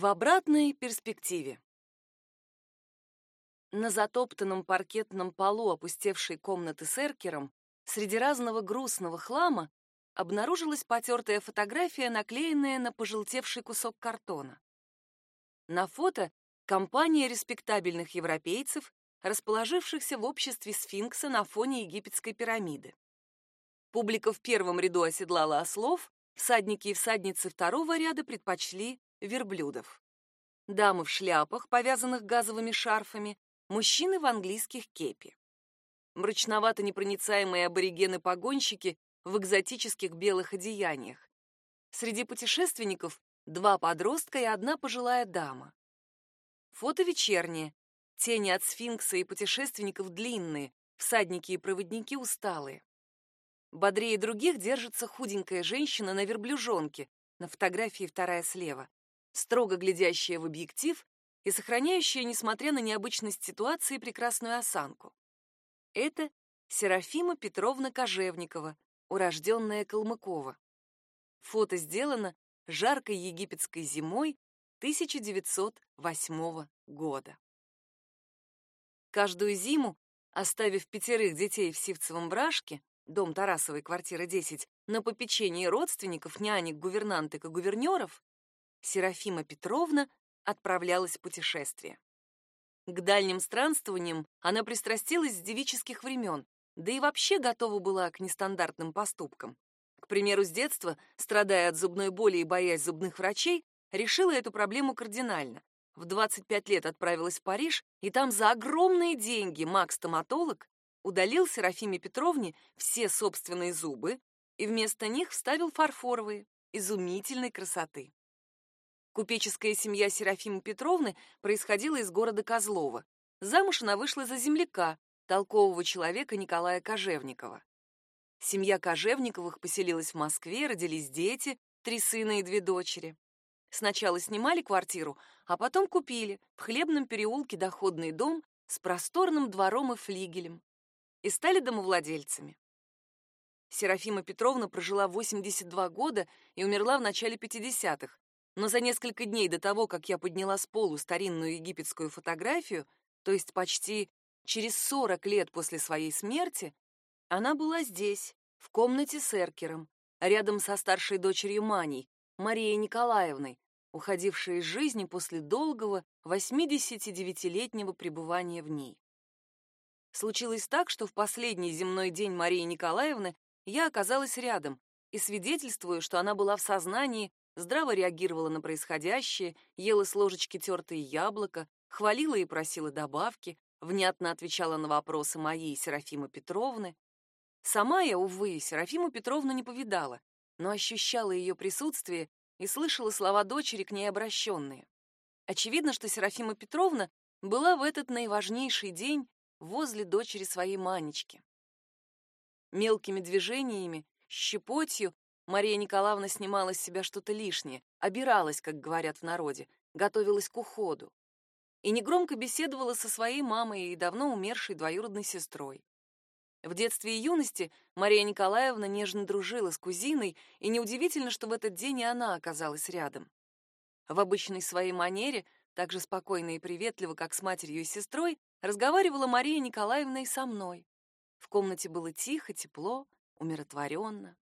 В обратной перспективе. На затоптанном паркетном полу опустевшей комнаты с эркером среди разного грустного хлама обнаружилась потертая фотография, наклеенная на пожелтевший кусок картона. На фото компания респектабельных европейцев, расположившихся в обществе сфинкса на фоне египетской пирамиды. Публика в первом ряду оседлала ослов, всадники и всадницы второго ряда предпочли верблюдов. Дамы в шляпах, повязанных газовыми шарфами, мужчины в английских кепи. Мрачновато-непроницаемые аборигены-погонщики в экзотических белых одеяниях. Среди путешественников два подростка и одна пожилая дама. Фото вечернее. Тени от сфинкса и путешественников длинные, всадники и проводники усталые. Бодрее других держится худенькая женщина на верблюжонке, на фотографии вторая слева строго глядящая в объектив и сохраняющая, несмотря на необычность ситуации, прекрасную осанку. Это Серафима Петровна Кожевникова, урожденная Калмыкова. Фото сделано жаркой египетской зимой 1908 года. Каждую зиму, оставив пятерых детей в Сивцевом Вражке, дом Тарасовой, квартира 10, на попечении родственников, нянек, гувернанток и гувернеров, Серафима Петровна отправлялась в путешествие. К дальним странствованиям она пристрастилась с девических времен, да и вообще готова была к нестандартным поступкам. К примеру, с детства, страдая от зубной боли и боясь зубных врачей, решила эту проблему кардинально. В 25 лет отправилась в Париж, и там за огромные деньги Макс-стоматолог удалил Серафиме Петровне все собственные зубы и вместо них вставил фарфоровые, изумительной красоты. Купеческая семья Серафимы Петровны происходила из города Козлова. Замуж она вышла за земляка, толкового человека Николая Кожевникова. Семья Кожевниковых поселилась в Москве, родились дети, три сына и две дочери. Сначала снимали квартиру, а потом купили в Хлебном переулке доходный дом с просторным двором и флигелем. И стали домовладельцами. Серафима Петровна прожила 82 года и умерла в начале 50-х, но за несколько дней до того, как я подняла с полу старинную египетскую фотографию, то есть почти через 40 лет после своей смерти, она была здесь, в комнате с Эркером, рядом со старшей дочерью Маней, Марией Николаевной, уходившей из жизни после долгого 89-летнего пребывания в ней. Случилось так, что в последний земной день Марии Николаевны я оказалась рядом и свидетельствую, что она была в сознании здраво реагировала на происходящее, ела с ложечки тертые яблоко, хвалила и просила добавки, внятно отвечала на вопросы моей Серафимы Петровны. Сама я, увы, Серафиму Петровну не повидала, но ощущала ее присутствие и слышала слова дочери к ней обращенные. Очевидно, что Серафима Петровна была в этот наиважнейший день возле дочери своей Манечки. Мелкими движениями, щепотью Мария Николаевна снимала с себя что-то лишнее, обиралась, как говорят в народе, готовилась к уходу. И негромко беседовала со своей мамой и давно умершей двоюродной сестрой. В детстве и юности Мария Николаевна нежно дружила с кузиной, и неудивительно, что в этот день и она оказалась рядом. В обычной своей манере, так же спокойно и приветливо, как с матерью и сестрой, разговаривала Мария Николаевна и со мной. В комнате было тихо, тепло, умиротворенно.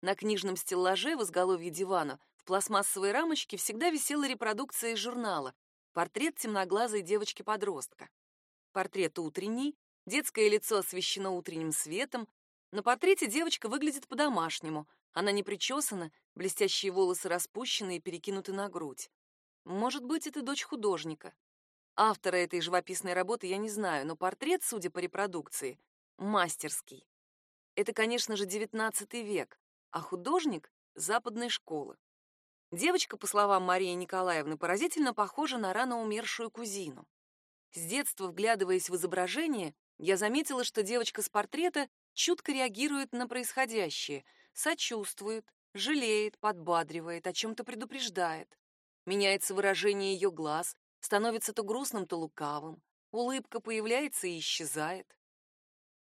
На книжном стеллаже в изголовье дивана в пластмассовой рамочке всегда висела репродукция из журнала «Портрет темноглазой девочки-подростка». Портрет утренний, детское лицо освещено утренним светом. На портрете девочка выглядит по-домашнему. Она не причесана, блестящие волосы распущены и перекинуты на грудь. Может быть, это дочь художника. Автора этой живописной работы я не знаю, но портрет, судя по репродукции, мастерский. Это, конечно же, XIX век а художник — западной школы. Девочка, по словам Марии Николаевны, поразительно похожа на рано умершую кузину. С детства, вглядываясь в изображение, я заметила, что девочка с портрета чутко реагирует на происходящее, сочувствует, жалеет, подбадривает, о чем-то предупреждает. Меняется выражение ее глаз, становится то грустным, то лукавым. Улыбка появляется и исчезает.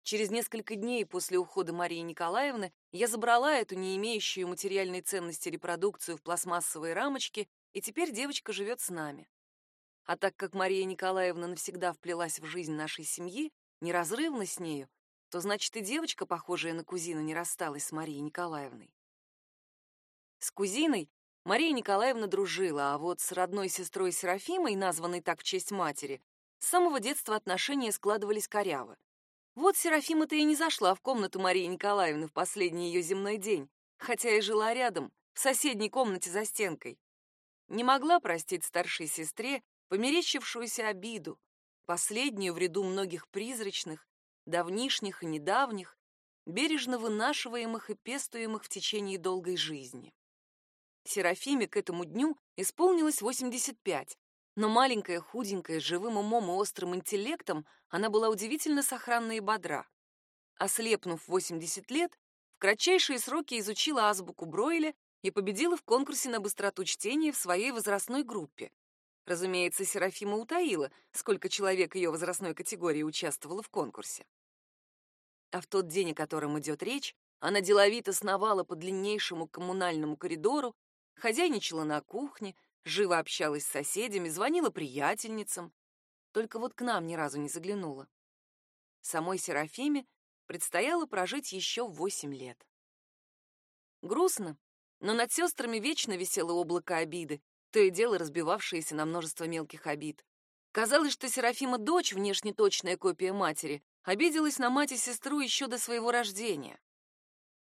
Через несколько дней после ухода Марии Николаевны я забрала эту не имеющую материальной ценности репродукцию в пластмассовой рамочке и теперь девочка живет с нами. А так как Мария Николаевна навсегда вплелась в жизнь нашей семьи, неразрывно с нею, то значит и девочка, похожая на кузину, не рассталась с Марией Николаевной. С кузиной Мария Николаевна дружила, а вот с родной сестрой Серафимой, названной так в честь матери, с самого детства отношения складывались коряво. Вот Серафима-то и не зашла в комнату Марии Николаевны в последний ее земной день, хотя и жила рядом, в соседней комнате за стенкой. Не могла простить старшей сестре померещившуюся обиду, последнюю в ряду многих призрачных, давнишних и недавних, бережно вынашиваемых и пестуемых в течение долгой жизни. Серафиме к этому дню исполнилось 85, но маленькая, худенькая, живым умом и острым интеллектом, она была удивительно сохранна и бодра. Ослепнув 80 лет, в кратчайшие сроки изучила азбуку Бройля и победила в конкурсе на быстроту чтения в своей возрастной группе. Разумеется, Серафима утаила, сколько человек ее возрастной категории участвовало в конкурсе. А в тот день, о котором идет речь, она деловито сновала по длиннейшему коммунальному коридору, хозяйничала на кухне, живо общалась с соседями, звонила приятельницам. Только вот к нам ни разу не заглянула. Самой Серафиме предстояло прожить еще восемь лет. Грустно, но над сестрами вечно висело облако обиды, то и дело разбивавшееся на множество мелких обид. Казалось, что Серафима, дочь, внешне точная копия матери, обиделась на мать и сестру еще до своего рождения.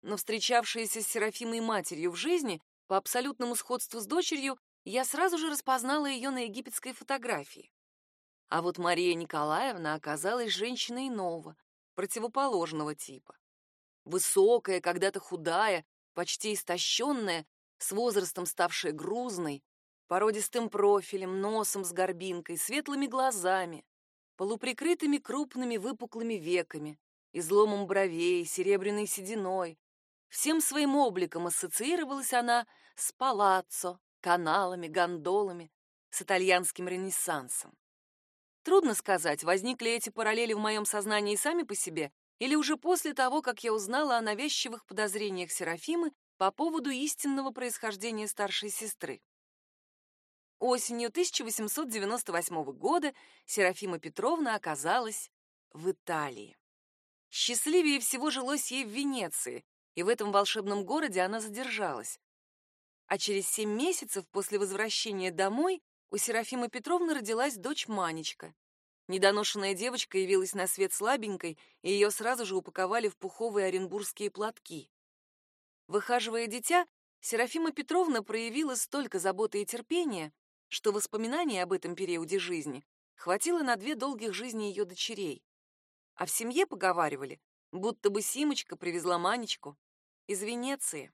Но встречавшаяся с Серафимой матерью в жизни, по абсолютному сходству с дочерью, я сразу же распознала ее на египетской фотографии. А вот Мария Николаевна оказалась женщиной иного, противоположного типа. Высокая, когда-то худая, почти истощенная, с возрастом ставшая грузной, породистым профилем, носом с горбинкой, светлыми глазами, полуприкрытыми крупными выпуклыми веками, изломом бровей, серебряной сединой. Всем своим обликом ассоциировалась она с палаццо, каналами, гондолами, с итальянским ренессансом. Трудно сказать, возникли эти параллели в моем сознании сами по себе, или уже после того, как я узнала о навязчивых подозрениях Серафимы по поводу истинного происхождения старшей сестры. Осенью 1898 года Серафима Петровна оказалась в Италии. Счастливее всего жилось ей в Венеции, и в этом волшебном городе она задержалась. А через семь месяцев после возвращения домой у Серафимы Петровны родилась дочь Манечка. Недоношенная девочка явилась на свет слабенькой, и ее сразу же упаковали в пуховые оренбургские платки. Выхаживая дитя, Серафима Петровна проявила столько заботы и терпения, что воспоминаний об этом периоде жизни хватило на две долгих жизни ее дочерей. А в семье поговаривали, будто бы Симочка привезла Манечку из Венеции.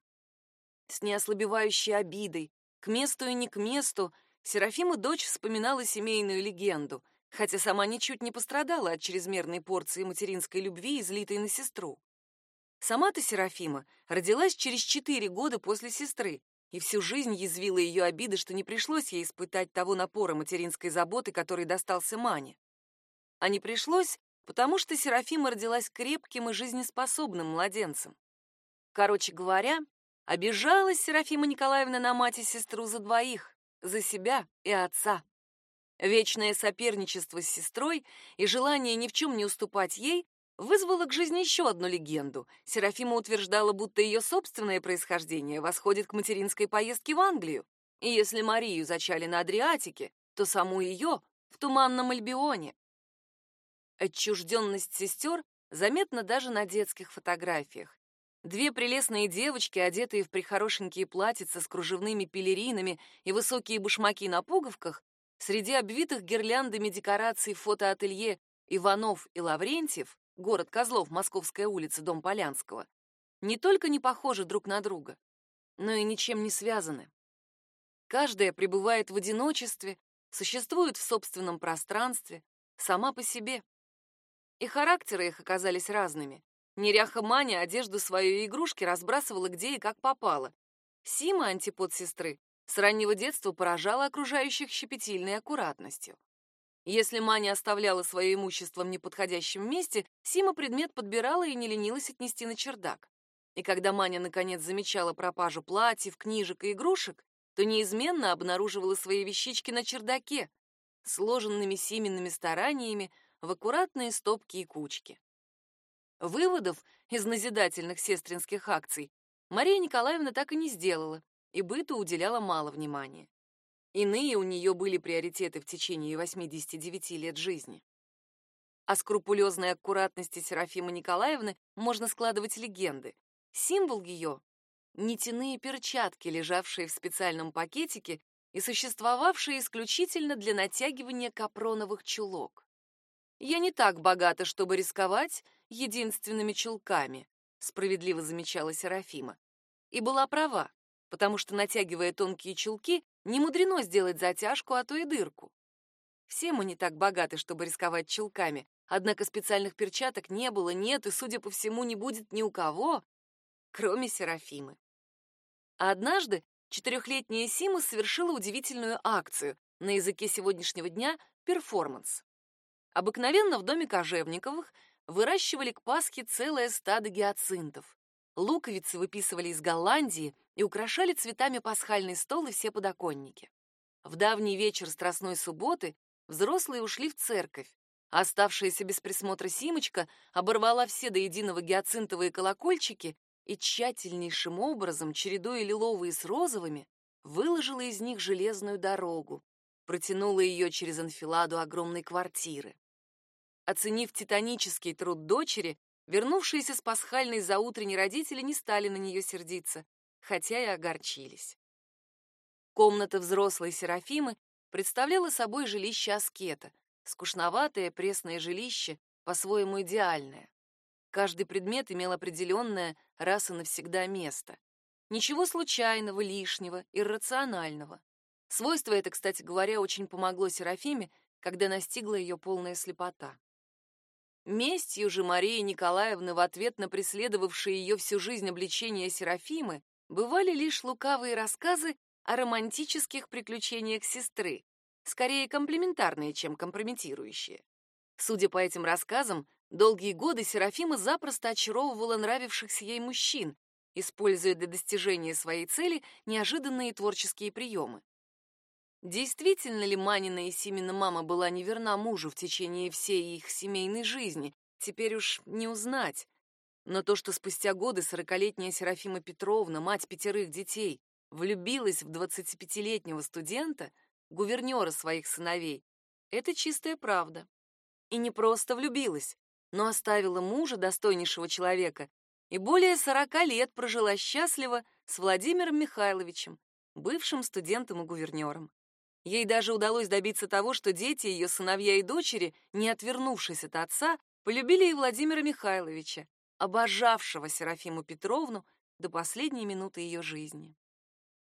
С неослабевающей обидой, к месту и не к месту, Серафима дочь вспоминала семейную легенду, хотя сама ничуть не пострадала от чрезмерной порции материнской любви, излитой на сестру. Сама-то Серафима родилась через четыре года после сестры, и всю жизнь язвила ее обида, что не пришлось ей испытать того напора материнской заботы, который достался Мане. А не пришлось, потому что Серафима родилась крепким и жизнеспособным младенцем. Короче говоря, обижалась Серафима Николаевна на мать и сестру за двоих, за себя и отца. Вечное соперничество с сестрой и желание ни в чем не уступать ей вызвало к жизни еще одну легенду. Серафима утверждала, будто ее собственное происхождение восходит к материнской поездке в Англию. И если Марию зачали на Адриатике, то саму ее в Туманном Альбионе. Отчужденность сестер заметна даже на детских фотографиях. Две прелестные девочки, одетые в прихорошенькие платьица с кружевными пелеринами и высокие башмаки на пуговках, среди обвитых гирляндами декораций фотоателье Иванов и Лаврентьев, город Козлов, Московская улица, дом Полянского, не только не похожи друг на друга, но и ничем не связаны. Каждая пребывает в одиночестве, существует в собственном пространстве, сама по себе. И характеры их оказались разными. Неряха Маня одежду свою и игрушки разбрасывала где и как попало. Сима, антипод сестры, с раннего детства поражала окружающих щепетильной аккуратностью. Если Маня оставляла свое имущество в неподходящем месте, Сима предмет подбирала и не ленилась отнести на чердак. И когда Маня наконец замечала пропажу платьев, книжек и игрушек, то неизменно обнаруживала свои вещички на чердаке, сложенными Симиными стараниями в аккуратные стопки и кучки. Выводов из назидательных сестринских акций Мария Николаевна так и не сделала, и быту уделяла мало внимания. Иные у нее были приоритеты в течение 89 лет жизни. О скрупулезной аккуратности Серафимы Николаевны можно складывать легенды. Символ ее — нитяные перчатки, лежавшие в специальном пакетике и существовавшие исключительно для натягивания капроновых чулок. «Я не так богата, чтобы рисковать единственными чулками», справедливо замечала Серафима. И была права, потому что, натягивая тонкие чулки, не мудрено сделать затяжку, а то и дырку. Все мы не так богаты, чтобы рисковать чулками, однако специальных перчаток не было, нет и, судя по всему, не будет ни у кого, кроме Серафимы. А однажды четырехлетняя Сима совершила удивительную акцию, на языке сегодняшнего дня — перформанс. Обыкновенно в доме Кожевниковых выращивали к Пасхе целое стадо гиацинтов. Луковицы выписывали из Голландии и украшали цветами пасхальный стол и все подоконники. В давний вечер Страстной субботы взрослые ушли в церковь, оставшаяся без присмотра Симочка оборвала все до единого гиацинтовые колокольчики и тщательнейшим образом, чередуя лиловые с розовыми, выложила из них железную дорогу, протянула ее через анфиладу огромной квартиры. Оценив титанический труд дочери, вернувшиеся с пасхальной заутренней родители не стали на нее сердиться, хотя и огорчились. Комната взрослой Серафимы представляла собой жилище аскета, скучноватое пресное жилище, по-своему идеальное. Каждый предмет имел определенное раз и навсегда место. Ничего случайного, лишнего, иррационального. Свойство это, кстати говоря, очень помогло Серафиме, когда настигла ее полная слепота. Местью же Марии Николаевны в ответ на преследовавшие ее всю жизнь обличения Серафимы бывали лишь лукавые рассказы о романтических приключениях сестры, скорее комплиментарные, чем компрометирующие. Судя по этим рассказам, долгие годы Серафима запросто очаровывала нравившихся ей мужчин, используя для достижения своей цели неожиданные творческие приемы. Действительно ли Манина и Симина мама была неверна мужу в течение всей их семейной жизни, теперь уж не узнать. Но то, что спустя годы сорокалетняя Серафима Петровна, мать пятерых детей, влюбилась в 25-летнего студента, гувернера своих сыновей, это чистая правда. И не просто влюбилась, но оставила мужа, достойнейшего человека, и более 40 лет прожила счастливо с Владимиром Михайловичем, бывшим студентом и гувернером. Ей даже удалось добиться того, что дети, ее сыновья и дочери, не отвернувшись от отца, полюбили и Владимира Михайловича, обожавшего Серафиму Петровну до последней минуты ее жизни.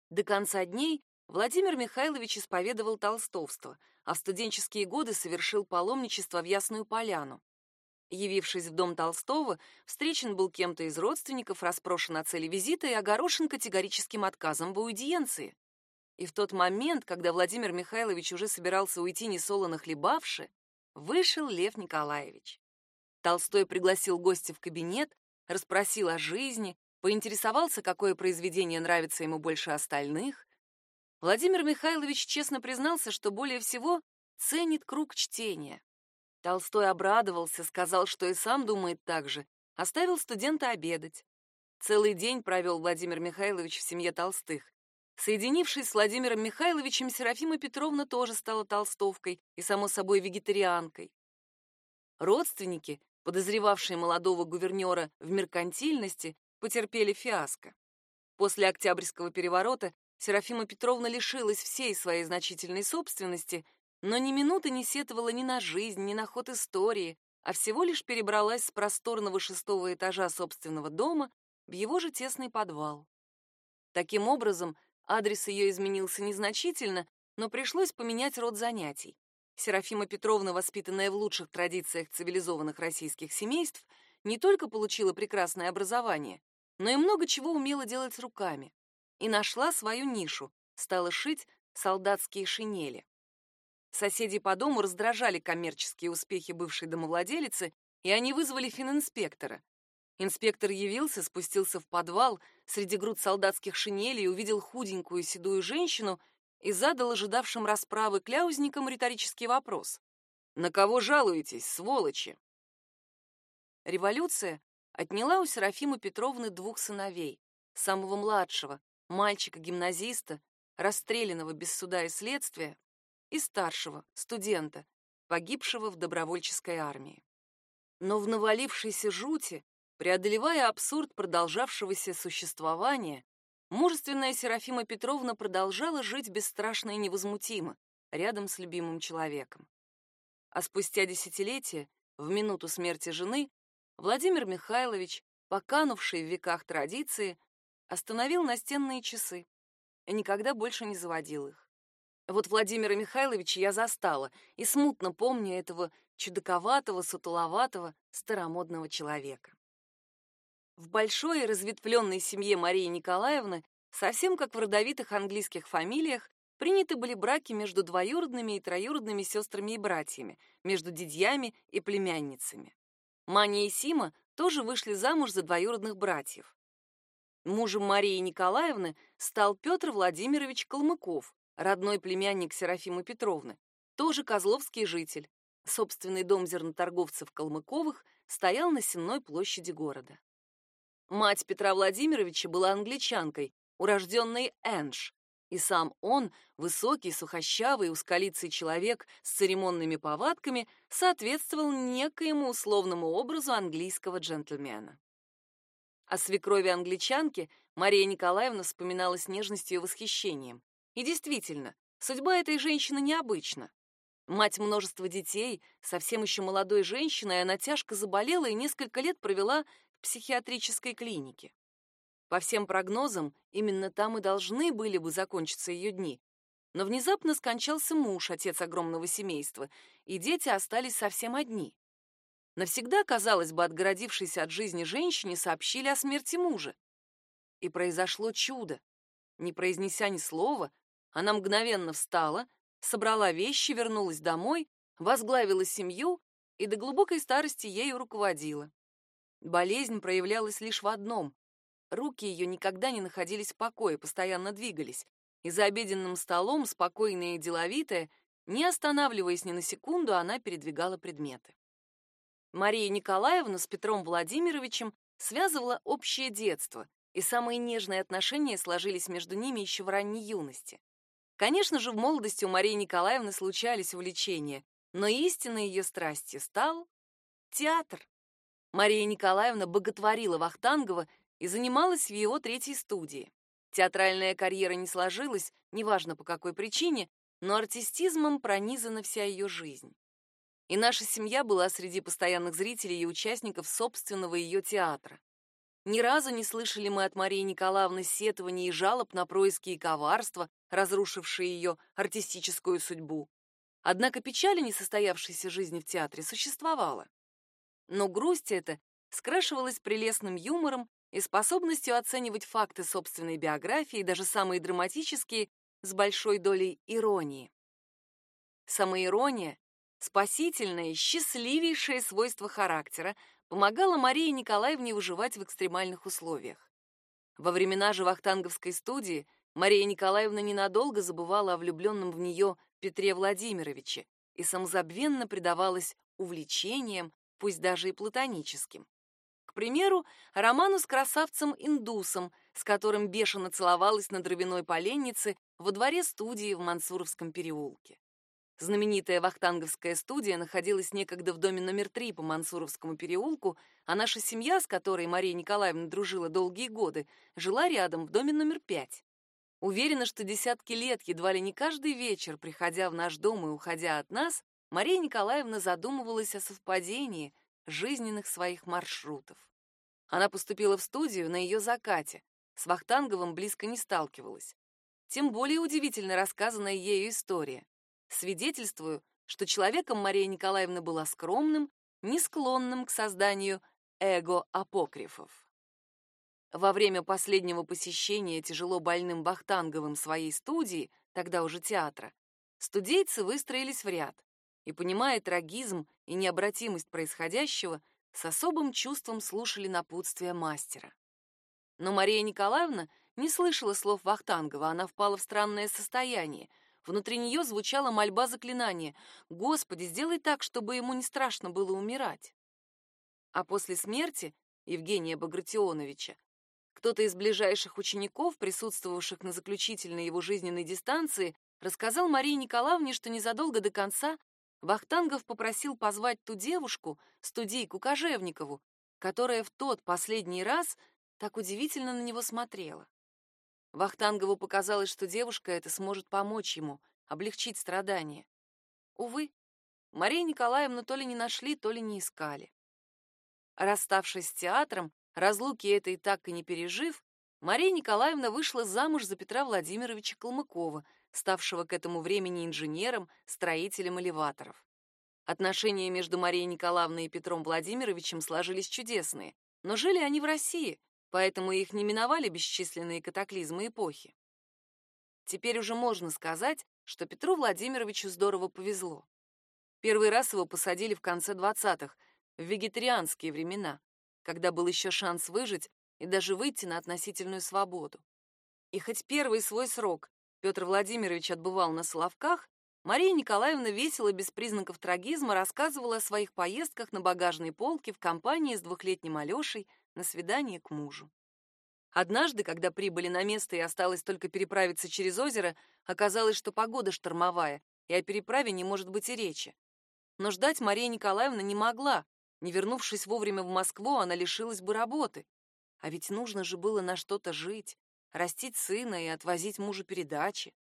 До конца дней Владимир Михайлович исповедовал толстовство, а в студенческие годы совершил паломничество в Ясную Поляну. Явившись в дом Толстого, встречен был кем-то из родственников, расспрошен о цели визита и огорошен категорическим отказом в аудиенции. И в тот момент, когда Владимир Михайлович уже собирался уйти несолоно хлебавши, вышел Лев Николаевич. Толстой пригласил гостя в кабинет, расспросил о жизни, поинтересовался, какое произведение нравится ему больше остальных. Владимир Михайлович честно признался, что более всего ценит круг чтения. Толстой обрадовался, сказал, что и сам думает так же, оставил студента обедать. Целый день провел Владимир Михайлович в семье Толстых. Соединившись с Владимиром Михайловичем, Серафима Петровна тоже стала толстовкой и, само собой, вегетарианкой. Родственники, подозревавшие молодого гувернера в меркантильности, потерпели фиаско. После Октябрьского переворота Серафима Петровна лишилась всей своей значительной собственности, но ни минуты не сетовала ни на жизнь, ни на ход истории, а всего лишь перебралась с просторного шестого этажа собственного дома в его же тесный подвал. Таким образом, Адрес ее изменился незначительно, но пришлось поменять род занятий. Серафима Петровна, воспитанная в лучших традициях цивилизованных российских семейств, не только получила прекрасное образование, но и много чего умела делать руками. И нашла свою нишу, стала шить солдатские шинели. Соседи по дому раздражали коммерческие успехи бывшей домовладелицы, и они вызвали фининспектора. Инспектор явился, спустился в подвал, среди груд солдатских шинелей увидел худенькую седую женщину и задал ожидавшим расправы кляузникам риторический вопрос. «На кого жалуетесь, сволочи?» Революция отняла у Серафимы Петровны двух сыновей, самого младшего, мальчика-гимназиста, расстрелянного без суда и следствия, и старшего, студента, погибшего в добровольческой армии. Но в навалившейся жути, преодолевая абсурд продолжавшегося существования, мужественная Серафима Петровна продолжала жить бесстрашно и невозмутимо, рядом с любимым человеком. А спустя десятилетия, в минуту смерти жены, Владимир Михайлович, поканувший в веках традиции, остановил настенные часы и никогда больше не заводил их. Вот Владимира Михайловича я застала и смутно помню этого чудаковатого, сутуловатого, старомодного человека. В большой и разветвленной семье Марии Николаевны, совсем как в родовитых английских фамилиях, приняты были браки между двоюродными и троюродными сестрами и братьями, между дядьями и племянницами. Маня и Сима тоже вышли замуж за двоюродных братьев. Мужем Марии Николаевны стал Петр Владимирович Калмыков, родной племянник Серафимы Петровны, тоже козловский житель. Собственный дом зерноторговцев Калмыковых стоял на Сенной площади города. Мать Петра Владимировича была англичанкой, урожденной Энж, и сам он, высокий, сухощавый, узколицый человек с церемонными повадками, соответствовал некоему условному образу английского джентльмена. О свекрови англичанки Мария Николаевна вспоминала с нежностью и восхищением. И действительно, судьба этой женщины необычна. Мать множества детей, совсем еще молодой женщиной, она тяжко заболела и несколько лет провела психиатрической клинике. По всем прогнозам, именно там и должны были бы закончиться ее дни. Но внезапно скончался муж, отец огромного семейства, и дети остались совсем одни. Навсегда, казалось бы, отгородившейся от жизни женщине сообщили о смерти мужа. И произошло чудо. Не произнеся ни слова, она мгновенно встала, собрала вещи, вернулась домой, возглавила семью и до глубокой старости ею руководила. Болезнь проявлялась лишь в одном. Руки ее никогда не находились в покое, постоянно двигались. И за обеденным столом, спокойная и деловитая, не останавливаясь ни на секунду, она передвигала предметы. Мария Николаевна с Петром Владимировичем связывала общее детство, и самые нежные отношения сложились между ними еще в ранней юности. Конечно же, в молодости у Марии Николаевны случались увлечения, но истинной ее страстью стал театр. Мария Николаевна боготворила Вахтангова и занималась в его третьей студии. Театральная карьера не сложилась, неважно по какой причине, но артистизмом пронизана вся ее жизнь. И наша семья была среди постоянных зрителей и участников собственного ее театра. Ни разу не слышали мы от Марии Николаевны сетований и жалоб на происки и коварства, разрушившие ее артистическую судьбу. Однако печаль несостоявшейся жизни в театре существовала. Но грусть эта скрашивалась прелестным юмором и способностью оценивать факты собственной биографии, даже самые драматические, с большой долей иронии. Самоирония, спасительное, счастливейшее свойство характера, помогало Марии Николаевне выживать в экстремальных условиях. Во времена же Вахтанговской студии Мария Николаевна ненадолго забывала о влюбленном в нее Петре Владимировиче и самозабвенно предавалась увлечениям, пусть даже и платоническим. К примеру, роману с красавцем-индусом, с которым бешено целовалась на дровяной поленнице во дворе студии в Мансуровском переулке. Знаменитая Вахтанговская студия находилась некогда в доме номер три по Мансуровскому переулку, а наша семья, с которой Мария Николаевна дружила долгие годы, жила рядом в доме номер пять. Уверена, что десятки лет, едва ли не каждый вечер, приходя в наш дом и уходя от нас, Мария Николаевна задумывалась о совпадении жизненных своих маршрутов. Она поступила в студию на ее закате, с Вахтанговым близко не сталкивалась. Тем более удивительно рассказанная ею история. Свидетельствую, что человеком Мария Николаевна была скромным, не склонным к созданию эго-апокрифов. Во время последнего посещения тяжело больным Вахтанговым своей студии, тогда уже театра, студейцы выстроились в ряд и, понимая трагизм и необратимость происходящего, с особым чувством слушали напутствия мастера. Но Мария Николаевна не слышала слов Вахтангова, она впала в странное состояние. Внутри нее звучала мольба заклинания «Господи, сделай так, чтобы ему не страшно было умирать». А после смерти Евгения Багратионовича кто-то из ближайших учеников, присутствовавших на заключительной его жизненной дистанции, рассказал Марии Николаевне, что незадолго до конца Вахтангов попросил позвать ту девушку, студийку Кожевникову, которая в тот последний раз так удивительно на него смотрела. Вахтангову показалось, что девушка эта сможет помочь ему, облегчить страдания. Увы, Марию Николаевну то ли не нашли, то ли не искали. Расставшись с театром, разлуки этой так и не пережив, Мария Николаевна вышла замуж за Петра Владимировича Калмыкова, ставшего к этому времени инженером, строителем элеваторов. Отношения между Марией Николаевной и Петром Владимировичем сложились чудесные, но жили они в России, поэтому их не миновали бесчисленные катаклизмы эпохи. Теперь уже можно сказать, что Петру Владимировичу здорово повезло. Первый раз его посадили в конце 20-х, в вегетарианские времена, когда был еще шанс выжить и даже выйти на относительную свободу. И хоть первый свой срок Петр Владимирович отбывал на Соловках, Мария Николаевна весело, без признаков трагизма, рассказывала о своих поездках на багажной полке в компании с двухлетним Алешей на свидание к мужу. Однажды, когда прибыли на место и осталось только переправиться через озеро, оказалось, что погода штормовая, и о переправе не может быть и речи. Но ждать Мария Николаевна не могла. Не вернувшись вовремя в Москву, она лишилась бы работы. А ведь нужно же было на что-то жить, растить сына и отвозить мужу передачи.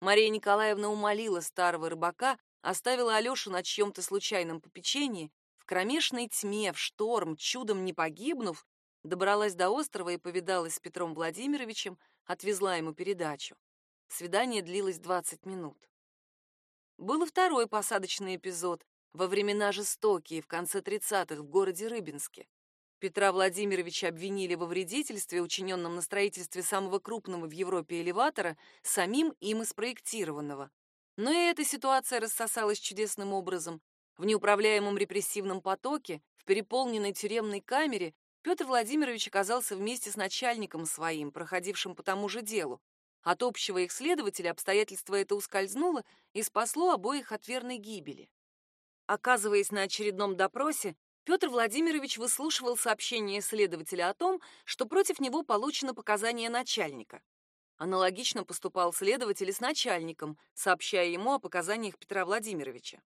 Мария Николаевна умолила старого рыбака, оставила Алешу на чьем-то случайном попечении, в кромешной тьме, в шторм, чудом не погибнув, добралась до острова и повидалась с Петром Владимировичем, отвезла ему передачу. Свидание длилось 20 минут. Был и второй посадочный эпизод, во времена жестокие, в конце 30-х, в городе Рыбинске. Петра Владимировича обвинили во вредительстве, учиненном на строительстве самого крупного в Европе элеватора, самим им и спроектированного. Но и эта ситуация рассосалась чудесным образом. В неуправляемом репрессивном потоке, в переполненной тюремной камере, Петр Владимирович оказался вместе с начальником своим, проходившим по тому же делу. От общего их следователя обстоятельство это ускользнуло и спасло обоих от верной гибели. Оказываясь на очередном допросе, Петр Владимирович выслушивал сообщение следователя о том, что против него получено показание начальника. Аналогично поступал следователь с начальником, сообщая ему о показаниях Петра Владимировича.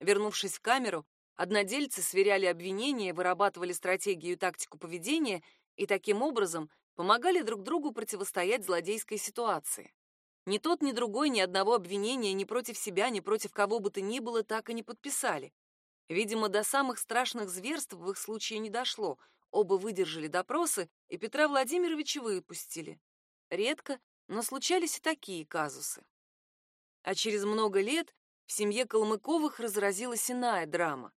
Вернувшись в камеру, однодельцы сверяли обвинения, вырабатывали стратегию и тактику поведения и таким образом помогали друг другу противостоять злодейской ситуации. Ни тот, ни другой ни одного обвинения ни против себя, ни против кого бы то ни было так и не подписали. Видимо, до самых страшных зверств в их случае не дошло. Оба выдержали допросы, и Петра Владимировича выпустили. Редко, но случались и такие казусы. А через много лет в семье Калмыковых разразилась иная драма.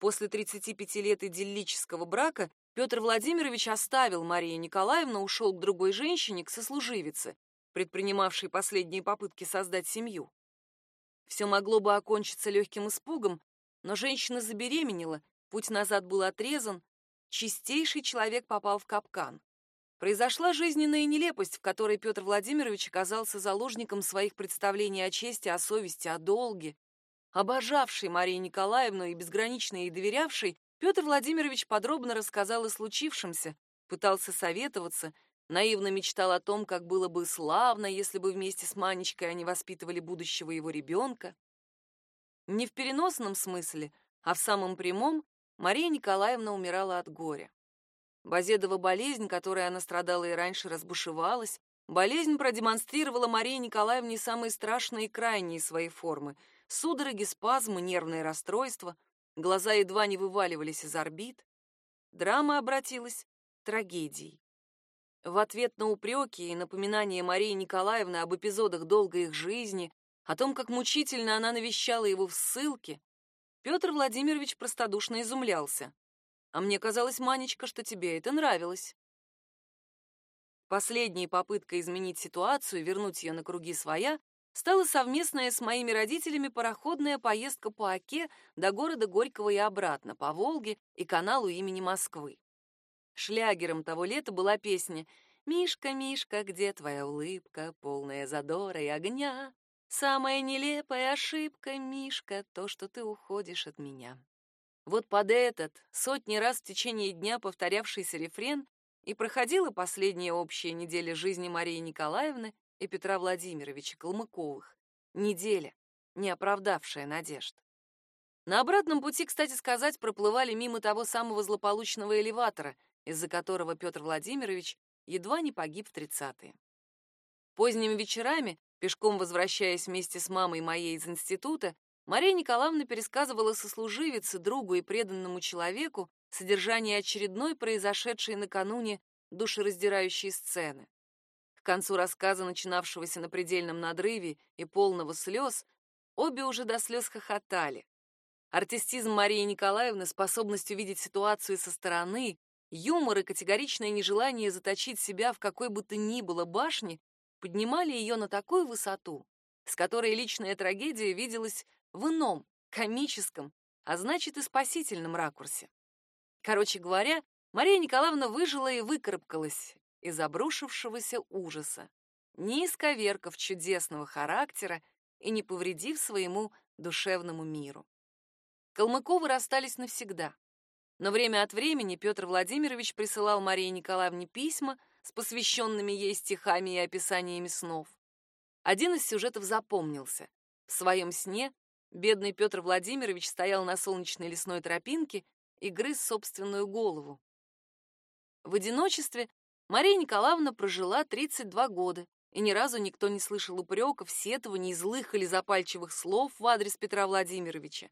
После 35 лет идиллического брака Петр Владимирович оставил Марию Николаевну, ушел к другой женщине, к сослуживице, предпринимавшей последние попытки создать семью. Все могло бы окончиться легким испугом, но женщина забеременела, путь назад был отрезан, чистейший человек попал в капкан. Произошла жизненная нелепость, в которой Петр Владимирович оказался заложником своих представлений о чести, о совести, о долге. Обожавший Марию Николаевну и безгранично ей доверявший, Петр Владимирович подробно рассказал о случившемся, пытался советоваться, наивно мечтал о том, как было бы славно, если бы вместе с Манечкой они воспитывали будущего его ребенка. Не в переносном смысле, а в самом прямом Мария Николаевна умирала от горя. Базедова болезнь, которой она страдала и раньше, разбушевалась. Болезнь продемонстрировала Марии Николаевне самые страшные и крайние свои формы. Судороги, спазмы, нервное расстройство. Глаза едва не вываливались из орбит. Драма обратилась трагедией. В ответ на упреки и напоминания Марии Николаевны об эпизодах долгой их жизни, о том, как мучительно она навещала его в ссылке, Петр Владимирович простодушно изумлялся. «А мне казалось, Манечка, что тебе это нравилось». Последней попыткой изменить ситуацию, вернуть ее на круги своя, стала совместная с моими родителями пароходная поездка по Оке до города Горького и обратно, по Волге и каналу имени Москвы. Шлягером того лета была песня «Мишка, Мишка, где твоя улыбка, полная задора и огня? Самая нелепая ошибка, Мишка, то, что ты уходишь от меня». Вот под этот, сотни раз в течение дня повторявшийся рефрен и проходила последняя общая неделя жизни Марии Николаевны и Петра Владимировича Калмыковых. Неделя, не оправдавшая надежд. На обратном пути, кстати сказать, проплывали мимо того самого злополучного элеватора, из-за которого Петр Владимирович едва не погиб в тридцатые. Поздними вечерами, пешком возвращаясь вместе с мамой моей из института, Мария Николаевна пересказывала сослуживице, другу и преданному человеку содержание очередной произошедшей накануне душераздирающей сцены. К концу рассказа, начинавшегося на предельном надрыве и полного слез, обе уже до слез хохотали. Артистизм Марии Николаевны, способность увидеть ситуацию со стороны, юмор и категоричное нежелание заточить себя в какой бы то ни было башне поднимали ее на такую высоту, с которой личная трагедия виделась в ином, комическом, а значит и спасительном ракурсе. Короче говоря, Мария Николаевна выжила и выкарабкалась из обрушившегося ужаса, не исковеркав чудесного характера и не повредив своему душевному миру. Калмыковы расстались навсегда. Но время от времени Петр Владимирович присылал Марии Николаевне письма с посвященными ей стихами и описаниями снов. Один из сюжетов запомнился. В своем сне бедный Петр Владимирович стоял на солнечной лесной тропинке и грыз собственную голову. В одиночестве Мария Николаевна прожила 32 года, и ни разу никто не слышал упреков, сетований, злых или запальчивых слов в адрес Петра Владимировича.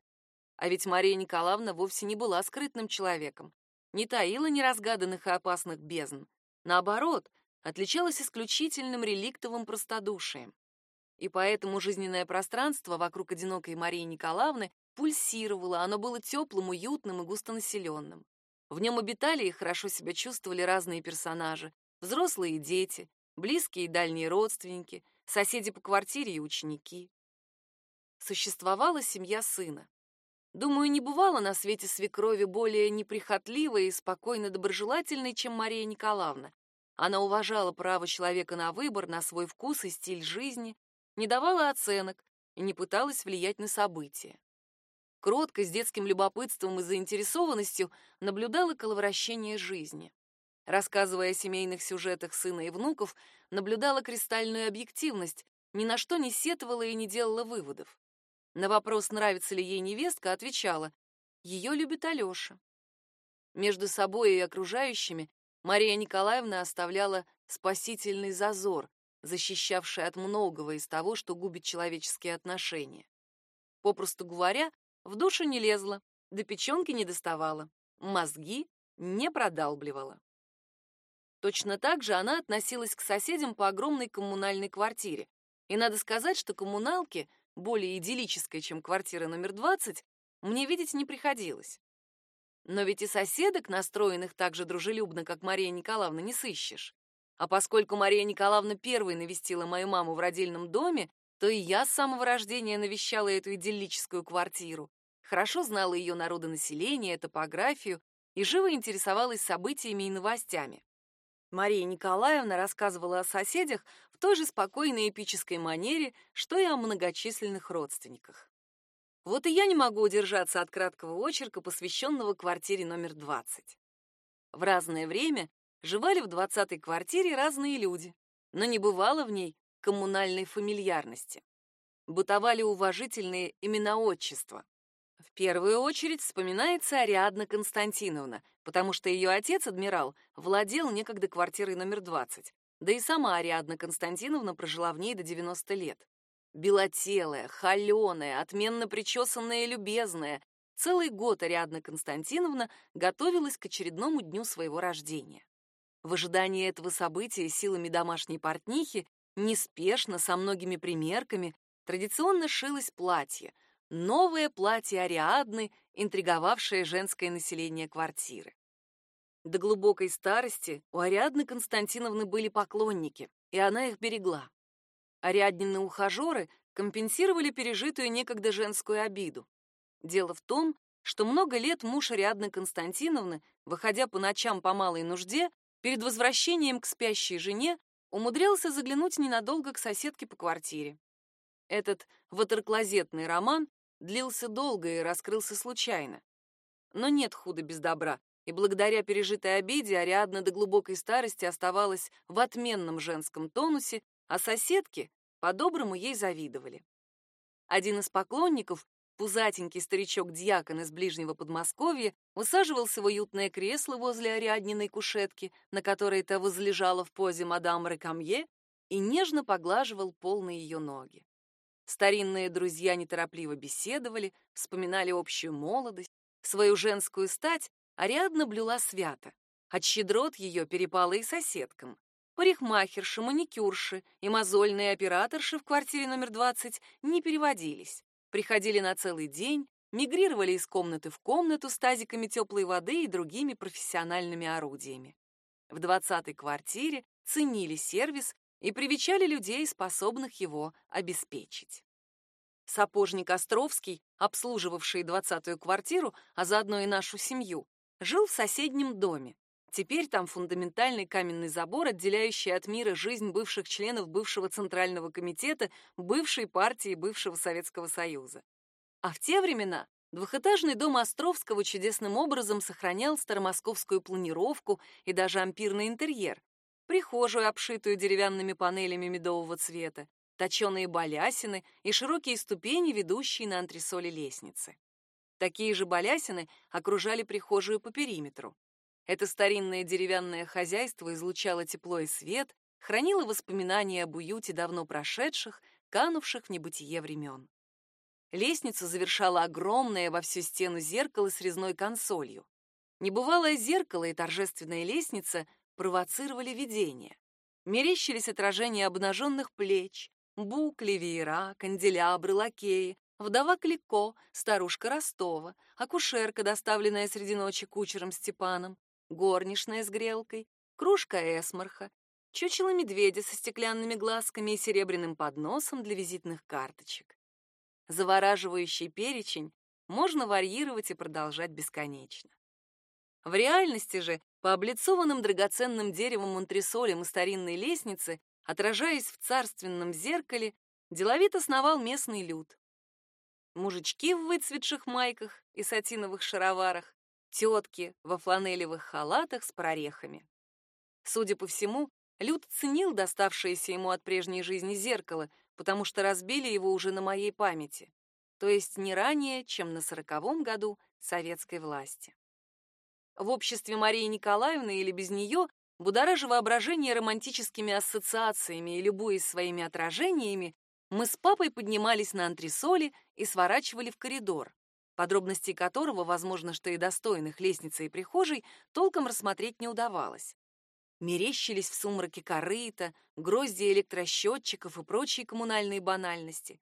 А ведь Мария Николаевна вовсе не была скрытным человеком, не таила неразгаданных и опасных бездн. Наоборот, отличалась исключительным реликтовым простодушием. И поэтому жизненное пространство вокруг одинокой Марии Николаевны пульсировало, оно было теплым, уютным и густонаселенным. В нем обитали и хорошо себя чувствовали разные персонажи, взрослые и дети, близкие и дальние родственники, соседи по квартире и ученики. Существовала семья сына. Думаю, не бывало на свете свекрови более неприхотливой и спокойно доброжелательной, чем Мария Николаевна. Она уважала право человека на выбор, на свой вкус и стиль жизни, не давала оценок и не пыталась влиять на события. Кротко, с детским любопытством и заинтересованностью наблюдала коловращение жизни. Рассказывая о семейных сюжетах сына и внуков, наблюдала кристальную объективность, ни на что не сетовала и не делала выводов. На вопрос, нравится ли ей невестка, отвечала, ее любит Алёша. Между собой и окружающими Мария Николаевна оставляла спасительный зазор, защищавший от многого из того, что губит человеческие отношения. Попросту говоря, в душу не лезла, до печенки не доставала, мозги не продалбливала. Точно так же она относилась к соседям по огромной коммунальной квартире. И надо сказать, что коммуналки — более идиллической, чем квартира номер 20, мне видеть не приходилось. Но ведь и соседок, настроенных так же дружелюбно, как Мария Николаевна, не сыщешь. А поскольку Мария Николаевна первой навестила мою маму в родильном доме, то и я с самого рождения навещала эту идиллическую квартиру, хорошо знала ее народонаселение, топографию и живо интересовалась событиями и новостями. Мария Николаевна рассказывала о соседях в той же спокойной эпической манере, что и о многочисленных родственниках. Вот и я не могу удержаться от краткого очерка, посвященного квартире номер 20. В разное время живали в двадцатой квартире разные люди, но не бывало в ней коммунальной фамильярности. Бытовали уважительные имена-отчества. В первую очередь вспоминается Ариадна Константиновна, потому что ее отец, адмирал, владел некогда квартирой номер 20. Да и сама Ариадна Константиновна прожила в ней до 90 лет. Белотелая, холеная, отменно причесанная и любезная. Целый год Ариадна Константиновна готовилась к очередному дню своего рождения. В ожидании этого события силами домашней портнихи неспешно, со многими примерками, традиционно шилось платье — новое платье Ариадны, интриговавшее женское население квартиры. До глубокой старости у Ариадны Константиновны были поклонники, и она их берегла. Ариаднины ухажеры компенсировали пережитую некогда женскую обиду. Дело в том, что много лет муж Ариадны Константиновны, выходя по ночам по малой нужде, перед возвращением к спящей жене, умудрялся заглянуть ненадолго к соседке по квартире. Этот ватерклозетный роман длился долго и раскрылся случайно. Но нет худа без добра, и благодаря пережитой обиде Ариадна до глубокой старости оставалась в отменном женском тонусе, а соседки по-доброму ей завидовали. Один из поклонников, пузатенький старичок-дьякон из ближнего Подмосковья, усаживался в уютное кресло возле Ариадниной кушетки, на которой та возлежала в позе мадам Рекамье, и нежно поглаживал полные ее ноги. Старинные друзья неторопливо беседовали, вспоминали общую молодость, свою женскую стать Ариадна блюла свято. От щедрот ее перепало и соседкам. Парикмахерши, маникюрши и мозольные операторши в квартире номер 20 не переводились. Приходили на целый день, мигрировали из комнаты в комнату с тазиками теплой воды и другими профессиональными орудиями. В двадцатой квартире ценили сервис и привечали людей, способных его обеспечить. Сапожник Островский, обслуживавший двадцатую квартиру, а заодно и нашу семью, жил в соседнем доме. Теперь там фундаментальный каменный забор, отделяющий от мира жизнь бывших членов бывшего Центрального комитета, бывшей партии бывшего Советского Союза. А в те времена двухэтажный дом Островского чудесным образом сохранял старомосковскую планировку и даже ампирный интерьер, прихожую, обшитую деревянными панелями медового цвета, точеные балясины и широкие ступени, ведущие на антресоли лестницы. Такие же балясины окружали прихожую по периметру. Это старинное деревянное хозяйство излучало тепло и свет, хранило воспоминания об уюте давно прошедших, канувших в небытие времен. Лестницу завершала огромное во всю стену зеркало с резной консолью. Небывалое зеркало и торжественная лестница провоцировали видения. Мерещились отражения обнаженных плеч, букли, веера, канделябры, лакеи, вдова Клико, старушка Ростова, акушерка, доставленная среди ночи кучером Степаном, горничная с грелкой, кружка эсмарха, чучело медведя со стеклянными глазками и серебряным подносом для визитных карточек. Завораживающий перечень можно варьировать и продолжать бесконечно. В реальности же по облицованным драгоценным деревом антресолям и старинной лестнице, отражаясь в царственном зеркале, деловито сновал местный люд. Мужички в выцветших майках и сатиновых шароварах, тетки во фланелевых халатах с прорехами. Судя по всему, Люд ценил доставшееся ему от прежней жизни зеркало, потому что разбили его уже на моей памяти, то есть не ранее, чем на сороковом году советской власти. В обществе Марии Николаевны или без нее, будоража воображение романтическими ассоциациями и любуясь своими отражениями, мы с папой поднимались на антресоли и сворачивали в коридор, подробностей которого, возможно, что и достойных лестницы и прихожей, толком рассмотреть не удавалось. Мерещились в сумраке корыта, грозди электросчетчиков и прочие коммунальные банальности.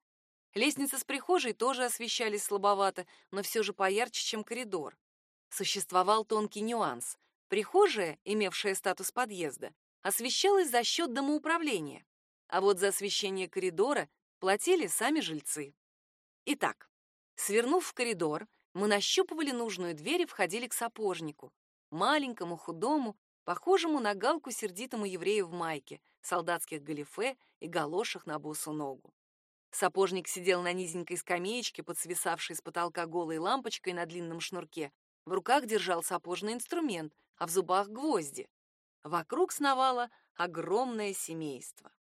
Лестница с прихожей тоже освещались слабовато, но все же поярче, чем коридор. Существовал тонкий нюанс. Прихожая, имевшая статус подъезда, освещалась за счет домоуправления, а вот за освещение коридора платили сами жильцы. Итак, свернув в коридор, мы нащупывали нужную дверь и входили к сапожнику, маленькому, худому, похожему на галку сердитому еврею в майке, солдатских галифе и галошах на босу ногу. Сапожник сидел на низенькой скамеечке под свисавшей с потолка голой лампочкой на длинном шнурке в руках держал сапожный инструмент, а в зубах гвозди. Вокруг сновало огромное семейство.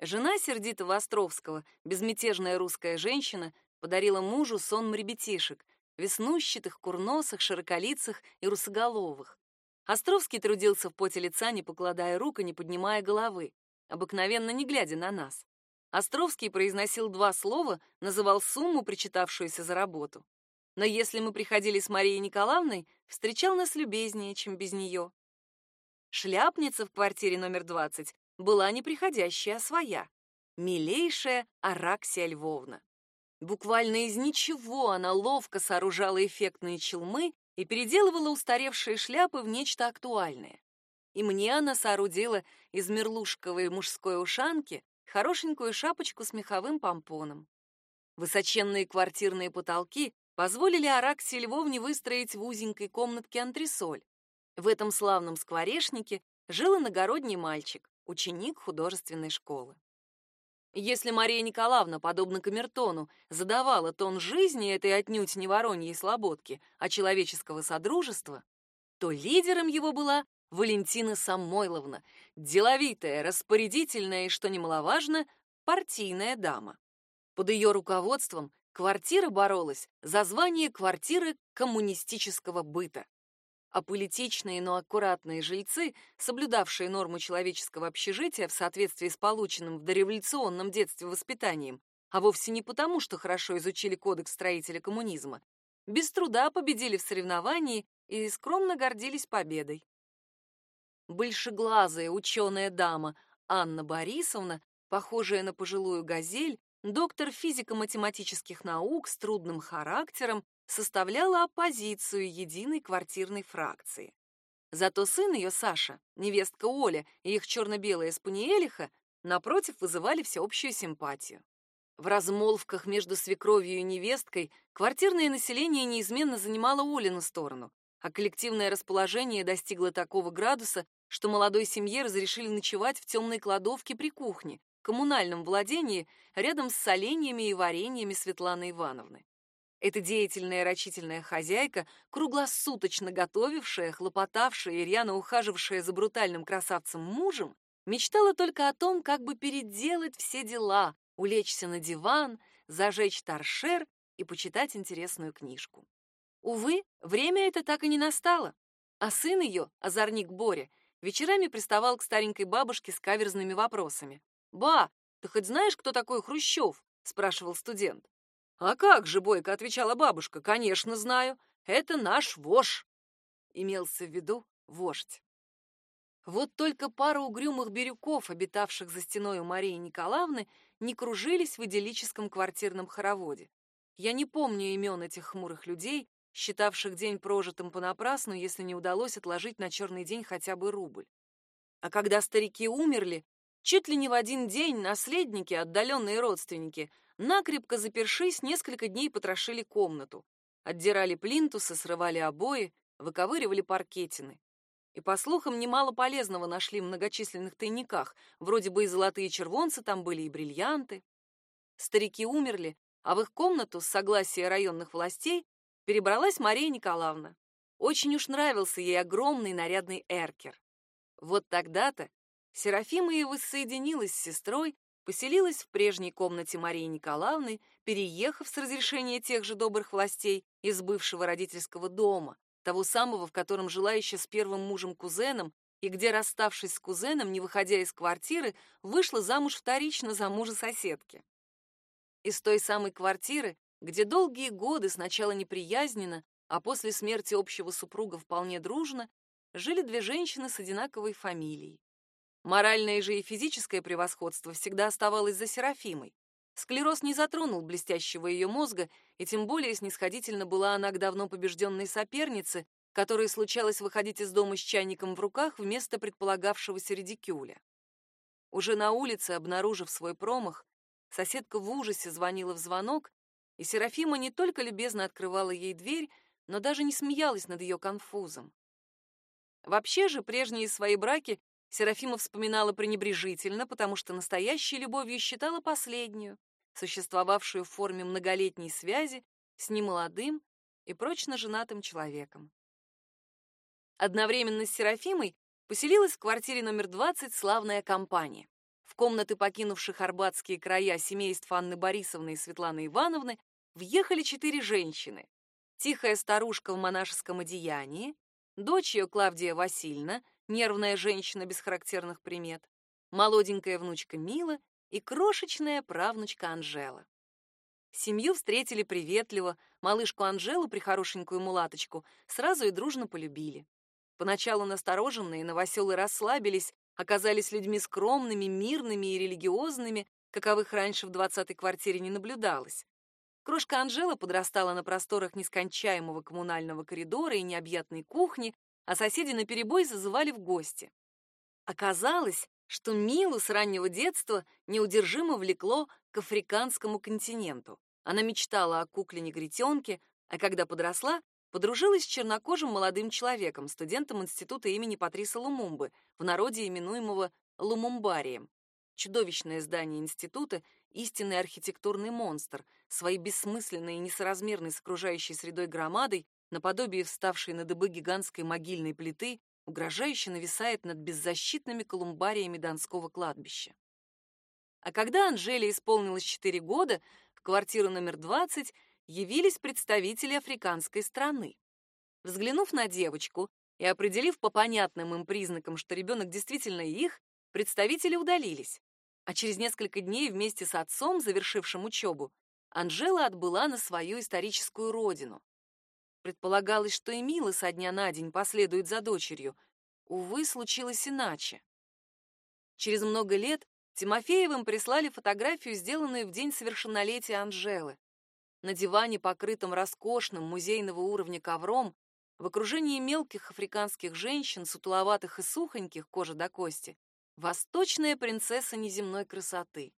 Жена сердитого Островского, безмятежная русская женщина, подарила мужу сон ребятишек, веснущатых, курносых, широколицых и русоголовых. Островский трудился в поте лица, не покладая рук и не поднимая головы, обыкновенно не глядя на нас. Островский произносил два слова, называл сумму, причитавшуюся за работу но если мы приходили с Марией Николаевной, встречал нас любезнее, чем без нее. Шляпница в квартире номер 20 была не приходящая, а своя. Милейшая Араксия Львовна. Буквально из ничего она ловко сооружала эффектные челмы и переделывала устаревшие шляпы в нечто актуальное. И мне она соорудила из мерлушковой мужской ушанки хорошенькую шапочку с меховым помпоном. Высоченные квартирные потолки позволили Араксии Львовне выстроить в узенькой комнатке антресоль. В этом славном скворечнике жил иногородний мальчик, ученик художественной школы. Если Мария Николаевна, подобно камертону, задавала тон жизни этой отнюдь не вороньей слободки, а человеческого содружества, то лидером его была Валентина Самойловна, деловитая, распорядительная и, что немаловажно, партийная дама. Под ее руководством квартира боролась за звание квартиры коммунистического быта. Аполитичные, но аккуратные жильцы, соблюдавшие нормы человеческого общежития в соответствии с полученным в дореволюционном детстве воспитанием, а вовсе не потому, что хорошо изучили кодекс строителя коммунизма, без труда победили в соревновании и скромно гордились победой. Большеглазая ученая дама Анна Борисовна, похожая на пожилую газель, доктор физико-математических наук с трудным характером, составляла оппозицию единой квартирной фракции. Зато сын ее, Саша, невестка Оля и их черно-белая спаниелиха, напротив, вызывали всеобщую симпатию. В размолвках между свекровью и невесткой квартирное население неизменно занимало Олину сторону, а коллективное расположение достигло такого градуса, что молодой семье разрешили ночевать в темной кладовке при кухне, коммунальном владении, рядом с соленьями и вареньями Светланы Ивановны. Эта деятельная рачительная хозяйка, круглосуточно готовившая, хлопотавшая и рьяно ухаживавшая за брутальным красавцем мужем, мечтала только о том, как бы переделать все дела, улечься на диван, зажечь торшер и почитать интересную книжку. Увы, время это так и не настало, а сын ее, озорник Боря, вечерами приставал к старенькой бабушке с каверзными вопросами. «Ба, ты хоть знаешь, кто такой Хрущев?» — спрашивал студент. «А как же, Бойко», — отвечала бабушка, — «конечно знаю. Это наш вож». Имелся в виду вождь. Вот только пара угрюмых бирюков, обитавших за стеной у Марии Николаевны, не кружились в идиллическом квартирном хороводе. Я не помню имен этих хмурых людей, считавших день прожитым понапрасну, если не удалось отложить на черный день хотя бы рубль. А когда старики умерли, чуть ли не в один день наследники, отдаленные родственники, накрепко запершись, несколько дней потрошили комнату, отдирали плинтусы, срывали обои, выковыривали паркетины. И, по слухам, немало полезного нашли в многочисленных тайниках, вроде бы и золотые червонцы там были, и бриллианты. Старики умерли, а в их комнату с согласия районных властей перебралась Мария Николаевна. Очень уж нравился ей огромный нарядный эркер. Вот тогда-то Серафима и воссоединилась с сестрой, поселилась в прежней комнате Марии Николаевны, переехав с разрешения тех же добрых властей из бывшего родительского дома, того самого, в котором жила еще с первым мужем-кузеном, и где, расставшись с кузеном, не выходя из квартиры, вышла замуж вторично за мужа соседки. Из той самой квартиры, где долгие годы сначала неприязненно, а после смерти общего супруга вполне дружно, жили две женщины с одинаковой фамилией. Моральное же и физическое превосходство всегда оставалось за Серафимой. Склероз не затронул блестящего ее мозга, и тем более снисходительно была она к давно побежденной сопернице, которой случалось выходить из дома с чайником в руках вместо предполагавшегося редикюля. Уже на улице, обнаружив свой промах, соседка в ужасе звонила в звонок, и Серафима не только любезно открывала ей дверь, но даже не смеялась над ее конфузом. Вообще же прежние свои браки Серафима вспоминала пренебрежительно, потому что настоящей любовью считала последнюю, существовавшую в форме многолетней связи с немолодым и прочно женатым человеком. Одновременно с Серафимой поселилась в квартире номер 20 славная компания. В комнаты покинувших арбатские края семейств Анны Борисовны и Светланы Ивановны въехали четыре женщины. Тихая старушка в монашеском одеянии, дочь ее Клавдия Васильевна, нервная женщина без характерных примет, молоденькая внучка Мила и крошечная правнучка Анжела. Семью встретили приветливо, малышку Анжелу, прихорошенькую мулаточку, сразу и дружно полюбили. Поначалу настороженные, новоселы расслабились, оказались людьми скромными, мирными и религиозными, каковых раньше в двадцатой квартире не наблюдалось. Крошка Анжела подрастала на просторах нескончаемого коммунального коридора и необъятной кухни, а соседи наперебой зазывали в гости. Оказалось, что Милу с раннего детства неудержимо влекло к африканскому континенту. Она мечтала о кукле-негритенке, А когда подросла, подружилась с чернокожим молодым человеком, студентом института имени Патриса Лумумбы, в народе именуемого Лумумбарием. Чудовищное здание института, истинный архитектурный монстр, своей бессмысленной и несоразмерной с окружающей средой громадой, наподобие вставшей на дыбы гигантской могильной плиты, угрожающе нависает над беззащитными колумбариями Донского кладбища. А когда Анжеле исполнилось 4 года, в квартиру номер 20 явились представители африканской страны. Взглянув на девочку и определив по понятным им признакам, что ребенок действительно их, представители удалились. А через несколько дней вместе с отцом, завершившим учебу, Анжела отбыла на свою историческую родину. Предполагалось, что и Мила со дня на день последует за дочерью. Увы, случилось иначе. Через много лет Тимофеевым прислали фотографию, сделанную в день совершеннолетия Анжелы. На диване, покрытом роскошным музейного уровня ковром, в окружении мелких африканских женщин, сутуловатых и сухоньких, кожа до кости, восточная принцесса неземной красоты.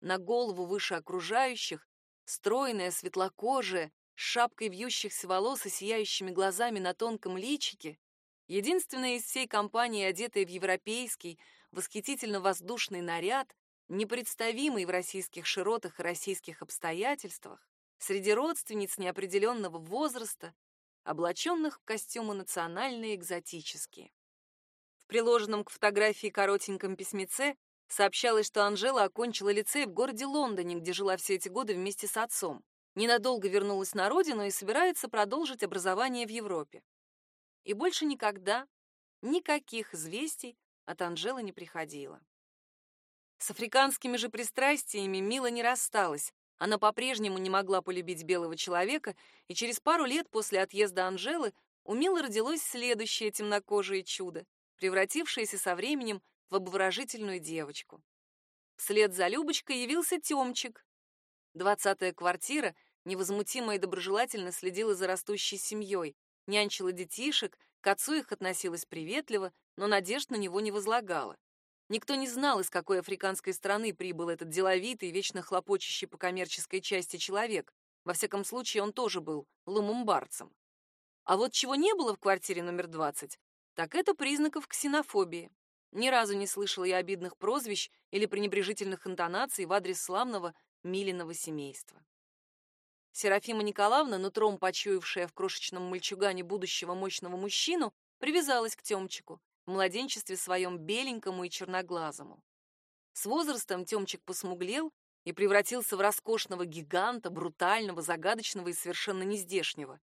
На голову выше окружающих, стройная, светлокожая, шапкой вьющихся волос и сияющими глазами на тонком личике, единственная из всей компании, одетая в европейский, восхитительно воздушный наряд, непредставимый в российских широтах и российских обстоятельствах, среди родственниц неопределенного возраста, облаченных в костюмы национальные экзотические. В приложенном к фотографии коротеньком письмеце сообщалось, что Анжела окончила лицей в городе Лондоне, где жила все эти годы вместе с отцом ненадолго вернулась на родину и собирается продолжить образование в Европе. И больше никогда никаких известий от Анжелы не приходило. С африканскими же пристрастиями Мила не рассталась. Она по-прежнему не могла полюбить белого человека, и через пару лет после отъезда Анжелы у Милы родилось следующее темнокожее чудо, превратившееся со временем в обворожительную девочку. Вслед за Любочкой явился Тёмчик, Двадцатая квартира невозмутимо и доброжелательно следила за растущей семьей, нянчила детишек, к отцу их относилась приветливо, но надежд на него не возлагала. Никто не знал, из какой африканской страны прибыл этот деловитый, вечно хлопочущий по коммерческой части человек. Во всяком случае, он тоже был лумумбарцем. А вот чего не было в квартире номер 20, так это признаков ксенофобии. Ни разу не слышала я обидных прозвищ или пренебрежительных интонаций в адрес славного Милиного семейства. Серафима Николаевна, нутром почуявшая в крошечном мальчугане будущего мощного мужчину, привязалась к Тёмчику, в младенчестве своем беленькому и черноглазому. С возрастом Тёмчик посмуглел и превратился в роскошного гиганта, брутального, загадочного и совершенно нездешнего.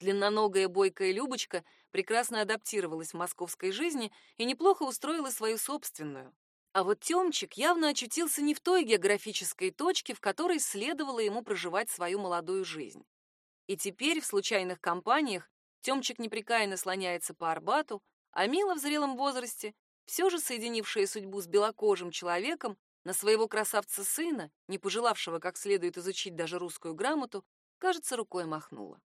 Длинноногая бойкая Любочка прекрасно адаптировалась в московской жизни и неплохо устроила свою собственную. А вот Тёмчик явно очутился не в той географической точке, в которой следовало ему проживать свою молодую жизнь. И теперь в случайных компаниях Тёмчик непрекаянно слоняется по Арбату, а Мила в зрелом возрасте, все же соединившая судьбу с белокожим человеком, на своего красавца-сына, не пожелавшего как следует изучить даже русскую грамоту, кажется, рукой махнула.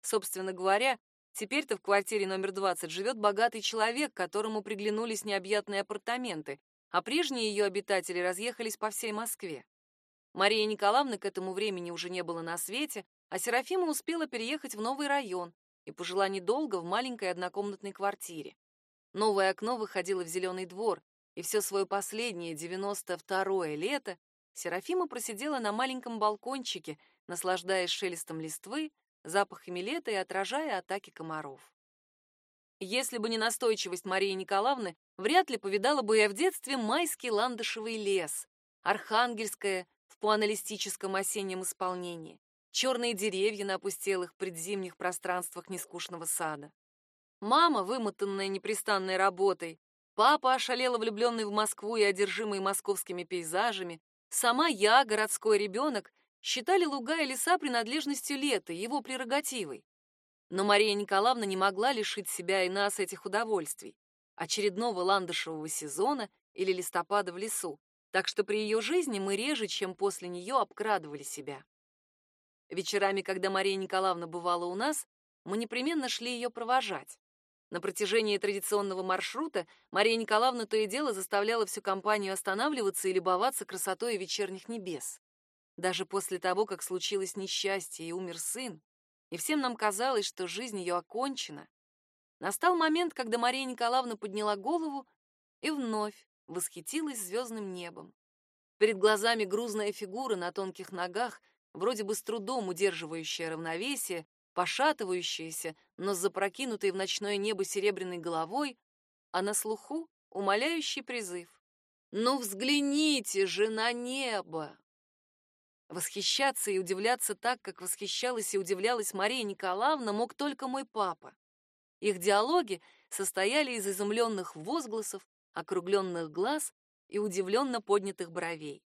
Собственно говоря, теперь-то в квартире номер 20 живет богатый человек, которому приглянулись необъятные апартаменты, а прежние ее обитатели разъехались по всей Москве. Мария Николаевна к этому времени уже не было на свете, а Серафима успела переехать в новый район и пожила недолго в маленькой однокомнатной квартире. Новое окно выходило в зеленый двор, и все свое последнее, 92-е лето, Серафима просидела на маленьком балкончике, наслаждаясь шелестом листвы, запахами лета и отражая атаки комаров. Если бы не настойчивость Марии Николаевны, вряд ли повидала бы я в детстве майский ландышевый лес, архангельское в пуаналистическом осеннем исполнении, черные деревья на опустелых предзимних пространствах нескучного сада. Мама, вымотанная непрестанной работой, папа, ошалело влюбленный в Москву и одержимый московскими пейзажами, сама я, городской ребенок, считали луга и леса принадлежностью лета, его прерогативой. Но Мария Николаевна не могла лишить себя и нас этих удовольствий, очередного ландышевого сезона или листопада в лесу, так что при ее жизни мы реже, чем после нее, обкрадывали себя. Вечерами, когда Мария Николаевна бывала у нас, мы непременно шли ее провожать. На протяжении традиционного маршрута Мария Николаевна то и дело заставляла всю компанию останавливаться и любоваться красотой вечерних небес. даже после того, как случилось несчастье и умер сын, и всем нам казалось, что жизнь ее окончена, настал момент, когда Мария Николаевна подняла голову и вновь восхитилась звездным небом. Перед глазами грузная фигура на тонких ногах, вроде бы с трудом удерживающая равновесие, пошатывающаяся, но с запрокинутой в ночное небо серебряной головой, а на слуху умоляющий призыв. «Ну взгляните же на небо!» Восхищаться и удивляться так, как восхищалась и удивлялась Мария Николаевна, мог только мой папа. Их диалоги состояли из изумленных возгласов, округленных глаз и удивленно поднятых бровей.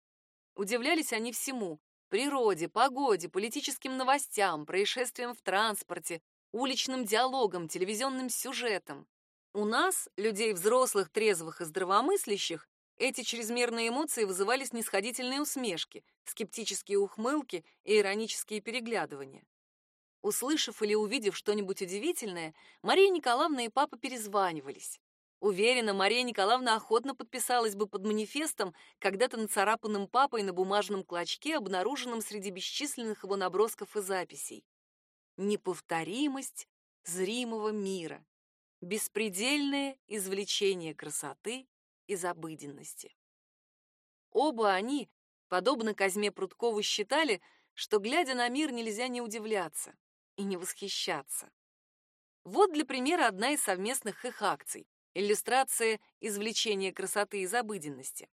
Удивлялись они всему — природе, погоде, политическим новостям, происшествиям в транспорте, уличным диалогам, телевизионным сюжетам. У нас, людей взрослых, трезвых и здравомыслящих, эти чрезмерные эмоции вызывали снисходительные усмешки, скептические ухмылки и иронические переглядывания. Услышав или увидев что-нибудь удивительное, Мария Николаевна и папа перезванивались. Уверена, Мария Николаевна охотно подписалась бы под манифестом, когда-то нацарапанным папой на бумажном клочке, обнаруженном среди бесчисленных его набросков и записей. Неповторимость зримого мира. Беспредельное извлечение красоты из обыденности. Оба они, подобно Казьме Прудкову, считали, что, глядя на мир, нельзя не удивляться и не восхищаться. Вот для примера одна из совместных их акций — иллюстрация извлечения красоты из обыденности.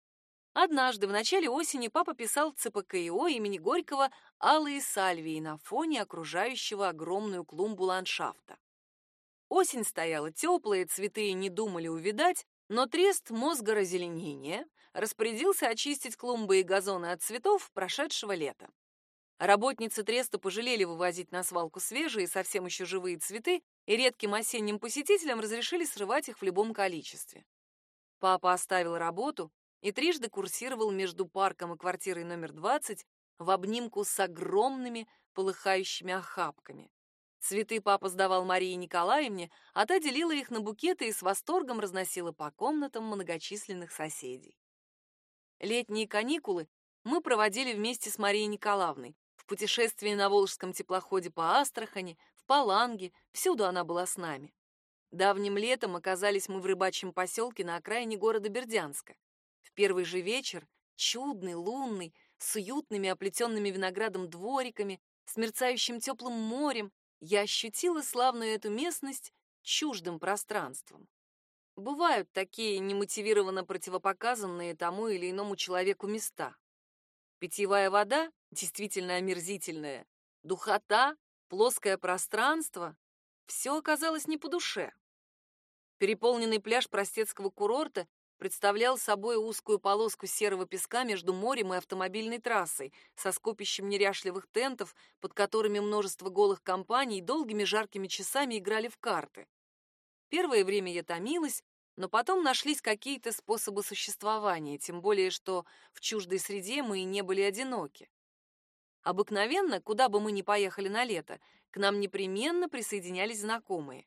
Однажды в начале осени папа писал ЦПКИО имени Горького алые сальвии на фоне окружающего огромную клумбу ландшафта. Осень стояла теплая, цветы не думали увидать, но трест мозгоразеленения распорядился очистить клумбы и газоны от цветов прошедшего лета. Работницы треста пожалели вывозить на свалку свежие, совсем еще живые цветы, и редким осенним посетителям разрешили срывать их в любом количестве. Папа оставил работу и трижды курсировал между парком и квартирой номер 20 в обнимку с огромными полыхающими охапками. Цветы папа сдавал Марии Николаевне, а та делила их на букеты и с восторгом разносила по комнатам многочисленных соседей. Летние каникулы мы проводили вместе с Марией Николаевной в путешествии на Волжском теплоходе по Астрахани, в Паланге, всюду она была с нами. Давним летом оказались мы в рыбачьем поселке на окраине города Бердянска. В первый же вечер, чудный, лунный, с уютными оплетенными виноградом двориками, с мерцающим теплым морем, я ощутила славную эту местность чуждым пространством. Бывают такие немотивированно противопоказанные тому или иному человеку места. Питьевая вода действительно омерзительная, духота, плоское пространство — все оказалось не по душе. Переполненный пляж простецкого курорта представлял собой узкую полоску серого песка между морем и автомобильной трассой, со скопищем неряшливых тентов, под которыми множество голых компаний долгими жаркими часами играли в карты. Первое время я томилась, но потом нашлись какие-то способы существования, тем более что в чуждой среде мы и не были одиноки. Обыкновенно, куда бы мы ни поехали на лето, к нам непременно присоединялись знакомые.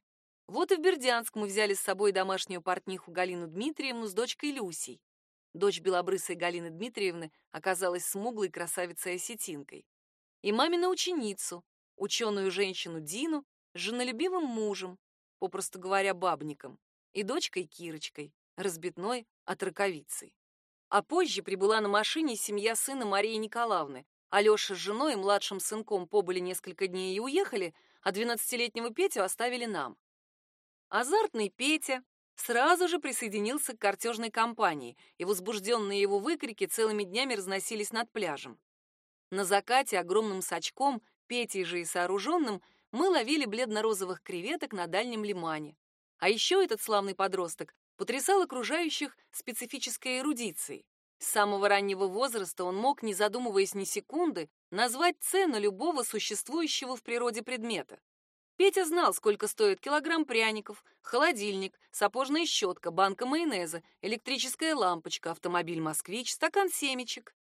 Вот и в Бердянск мы взяли с собой домашнюю портниху Галину Дмитриевну с дочкой Люсей. Дочь белобрысой Галины Дмитриевны оказалась смуглой красавицей-осетинкой. И мамину ученицу, ученую женщину Дину, с женолюбивым мужем, попросту говоря, бабником, и дочкой Кирочкой, разбитной от раковицы. А позже прибыла на машине семья сына Марии Николаевны. Алёша с женой и младшим сынком побыли несколько дней и уехали, а двенадцатилетнего Петю оставили нам. Азартный Петя сразу же присоединился к картежной компании, и возбужденные его выкрики целыми днями разносились над пляжем. На закате огромным сачком, Петей же и сооруженным, мы ловили бледно-розовых креветок на дальнем лимане. А еще этот славный подросток потрясал окружающих специфической эрудицией. С самого раннего возраста он мог, не задумываясь ни секунды, назвать цену любого существующего в природе предмета. Петя знал, сколько стоит килограмм пряников, холодильник, сапожная щетка, банка майонеза, электрическая лампочка, автомобиль «Москвич», стакан семечек.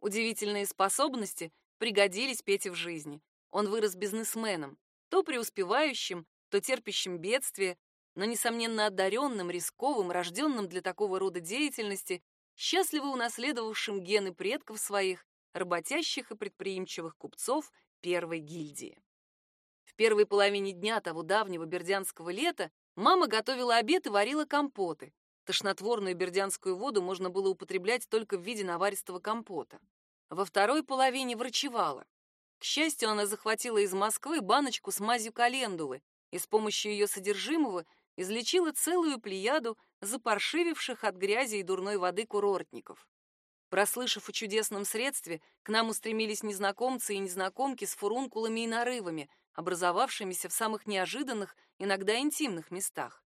Удивительные способности пригодились Пете в жизни. Он вырос бизнесменом, то преуспевающим, то терпящим бедствия, но, несомненно, одаренным, рисковым, рожденным для такого рода деятельности, счастливо унаследовавшим гены предков своих, работящих и предприимчивых купцов первой гильдии. Первой половине дня того давнего бердянского лета мама готовила обед и варила компоты. Тошнотворную бердянскую воду можно было употреблять только в виде наваристого компота. Во второй половине врачевала. К счастью, она захватила из Москвы баночку с мазью календулы и с помощью ее содержимого излечила целую плеяду запаршививших от грязи и дурной воды курортников. Прослышав о чудесном средстве, к нам устремились незнакомцы и незнакомки с фурункулами и нарывами, образовавшимися в самых неожиданных, иногда интимных местах.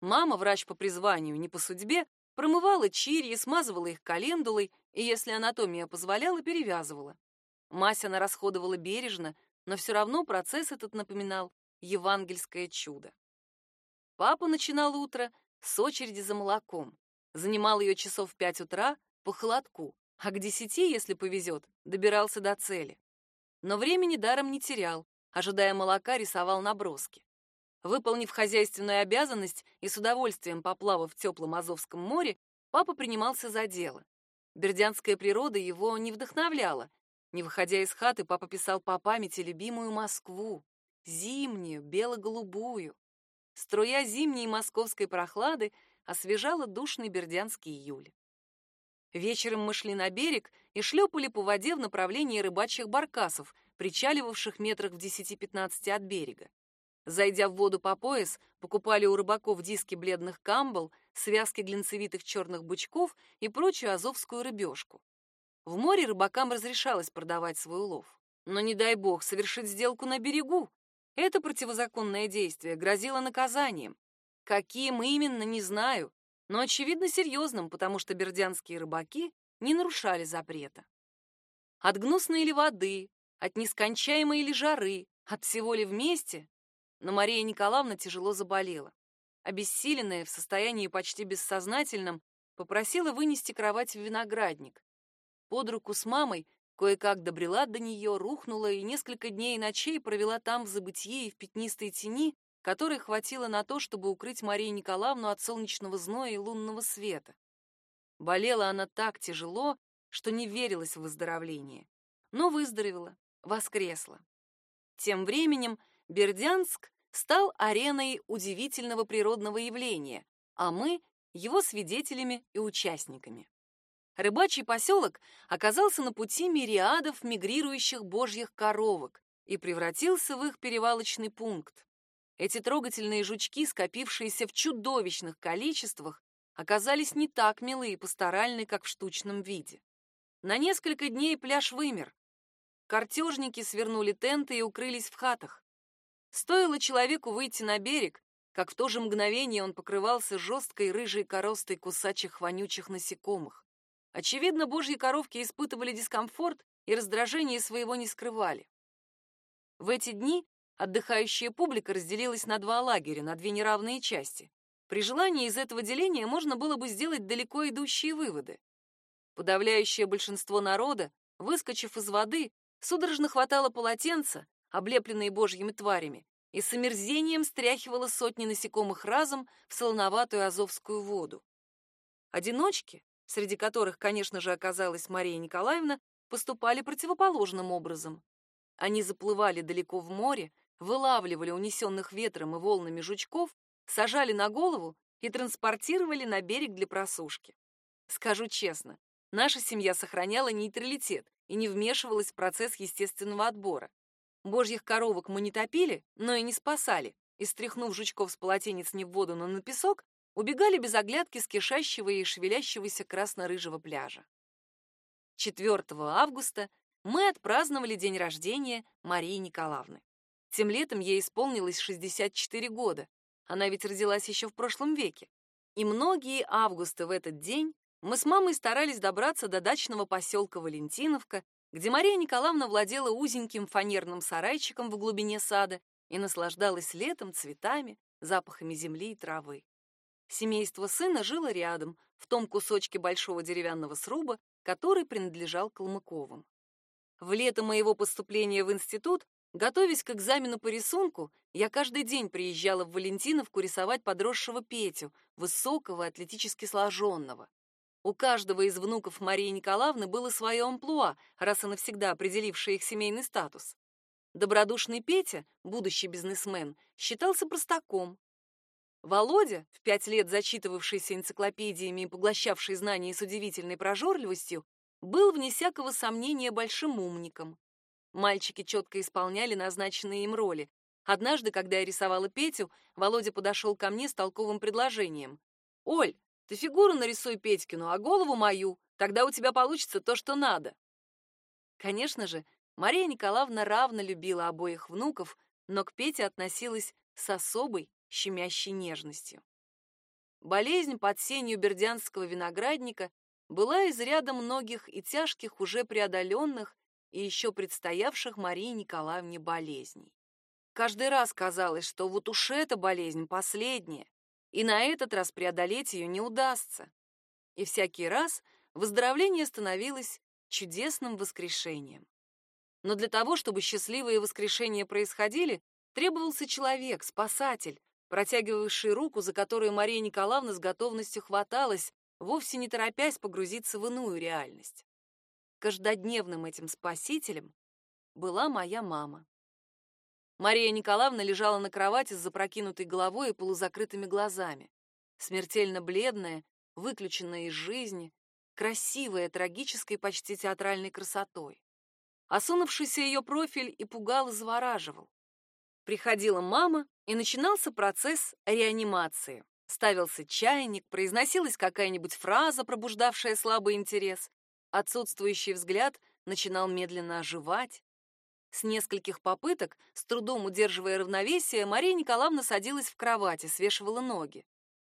Мама, врач по призванию, не по судьбе, промывала чирьи, смазывала их календулой и, если анатомия позволяла, перевязывала. Мась она расходовала бережно, но все равно процесс этот напоминал евангельское чудо. Папа начинал утро с очереди за молоком. Занимал ее часов в пять утра по холодку, а к десяти, если повезет, добирался до цели. Но времени даром не терял, ожидая молока, рисовал наброски. Выполнив хозяйственную обязанность и с удовольствием поплавав в теплом Азовском море, папа принимался за дело. Бердянская природа его не вдохновляла. Не выходя из хаты, папа писал по памяти любимую Москву, зимнюю, бело-голубую. Струя зимней московской прохлады освежала душный бердянский июль. Вечером мы шли на берег и шлепали по воде в направлении рыбачьих баркасов, причаливавших метрах в 10-15 от берега. Зайдя в воду по пояс, покупали у рыбаков диски бледных камбал, связки глинцевитых черных бычков и прочую азовскую рыбешку. В море рыбакам разрешалось продавать свой улов. Но не дай бог совершить сделку на берегу, это противозаконное действие грозило наказанием. Каким именно, не знаю, но очевидно серьезным, потому что бердянские рыбаки не нарушали запрета. От гнусной ли воды, от нескончаемой ли жары, от всего ли вместе, но Мария Николаевна тяжело заболела. Обессиленная, в состоянии почти бессознательном, попросила вынести кровать в виноградник. Под руку с мамой Кое-как добрела до нее, рухнула и несколько дней и ночей провела там в забытье и в пятнистой тени, которой хватило на то, чтобы укрыть Марию Николаевну от солнечного зноя и лунного света. Болела она так тяжело, что не верилась в выздоровление. Но выздоровела, воскресла. Тем временем Бердянск стал ареной удивительного природного явления, а мы — его свидетелями и участниками. Рыбачий поселок оказался на пути мириадов мигрирующих божьих коровок и превратился в их перевалочный пункт. Эти трогательные жучки, скопившиеся в чудовищных количествах, оказались не так милы и пасторальны, как в штучном виде. На несколько дней пляж вымер. Картежники свернули тенты и укрылись в хатах. Стоило человеку выйти на берег, как в то же мгновение он покрывался жесткой рыжей коростой кусачих вонючих насекомых. Очевидно, божьи коровки испытывали дискомфорт и раздражение своего не скрывали. В эти дни отдыхающая публика разделилась на два лагеря, на две неравные части. При желании из этого деления можно было бы сделать далеко идущие выводы. Подавляющее большинство народа, выскочив из воды, судорожно хватало полотенца, облепленные божьими тварями, и с омерзением стряхивало сотни насекомых разом в солоноватую азовскую воду. Одиночки, среди которых, конечно же, оказалась Мария Николаевна, поступали противоположным образом. Они заплывали далеко в море, вылавливали унесенных ветром и волнами жучков, сажали на голову и транспортировали на берег для просушки. Скажу честно, наша семья сохраняла нейтралитет и не вмешивалась в процесс естественного отбора. Божьих коровок мы не топили, но и не спасали, и, стряхнув жучков с полотенец не в воду, но на песок, убегали без оглядки с кишащего и шевелящегося красно-рыжего пляжа. 4 августа мы отпраздновали день рождения Марии Николаевны. Тем летом ей исполнилось 64 года. Она ведь родилась еще в прошлом веке. И многие августы в этот день мы с мамой старались добраться до дачного поселка Валентиновка, где Мария Николаевна владела узеньким фанерным сарайчиком в глубине сада и наслаждалась летом, цветами, запахами земли и травы. Семейство сына жило рядом, в том кусочке большого деревянного сруба, который принадлежал Калмыковым. В лето моего поступления в институт, готовясь к экзамену по рисунку, я каждый день приезжала в Валентиновку рисовать подросшего Петю, высокого, атлетически сложенного. У каждого из внуков Марии Николаевны было свое амплуа, раз и навсегда определившее их семейный статус. Добродушный Петя, будущий бизнесмен, считался простаком. Володя, в пять лет зачитывавшийся энциклопедиями и поглощавший знания с удивительной прожорливостью, был, вне всякого сомнения, большим умником. Мальчики четко исполняли назначенные им роли. Однажды, когда я рисовала Петю, Володя подошел ко мне с толковым предложением. «Оль, ты фигуру нарисуй Петькину, а голову мою, тогда у тебя получится то, что надо». Конечно же, Мария Николаевна равно любила обоих внуков, но к Пете относилась с особой, щемящей нежностью. Болезнь под сенью бердянского виноградника была из ряда многих и тяжких уже преодоленных и еще предстоявших Марии Николаевне болезней. Каждый раз казалось, что вот уж эта болезнь последняя, и на этот раз преодолеть ее не удастся. И всякий раз выздоровление становилось чудесным воскрешением. Но для того, чтобы счастливые воскрешения происходили, требовался человек, спасатель, протягивавший руку, за которую Мария Николаевна с готовностью хваталась, вовсе не торопясь погрузиться в иную реальность. Каждодневным этим спасителем была моя мама. Мария Николаевна лежала на кровати с запрокинутой головой и полузакрытыми глазами. Смертельно бледная, выключенная из жизни, красивая, трагической, почти театральной красотой. Осунувшийся ее профиль и пугал, и завораживал. Приходила мама, и начинался процесс реанимации. Ставился чайник, произносилась какая-нибудь фраза, пробуждавшая слабый интерес. Отсутствующий взгляд начинал медленно оживать. С нескольких попыток, с трудом удерживая равновесие, Мария Николаевна садилась в кровати, свешивала ноги.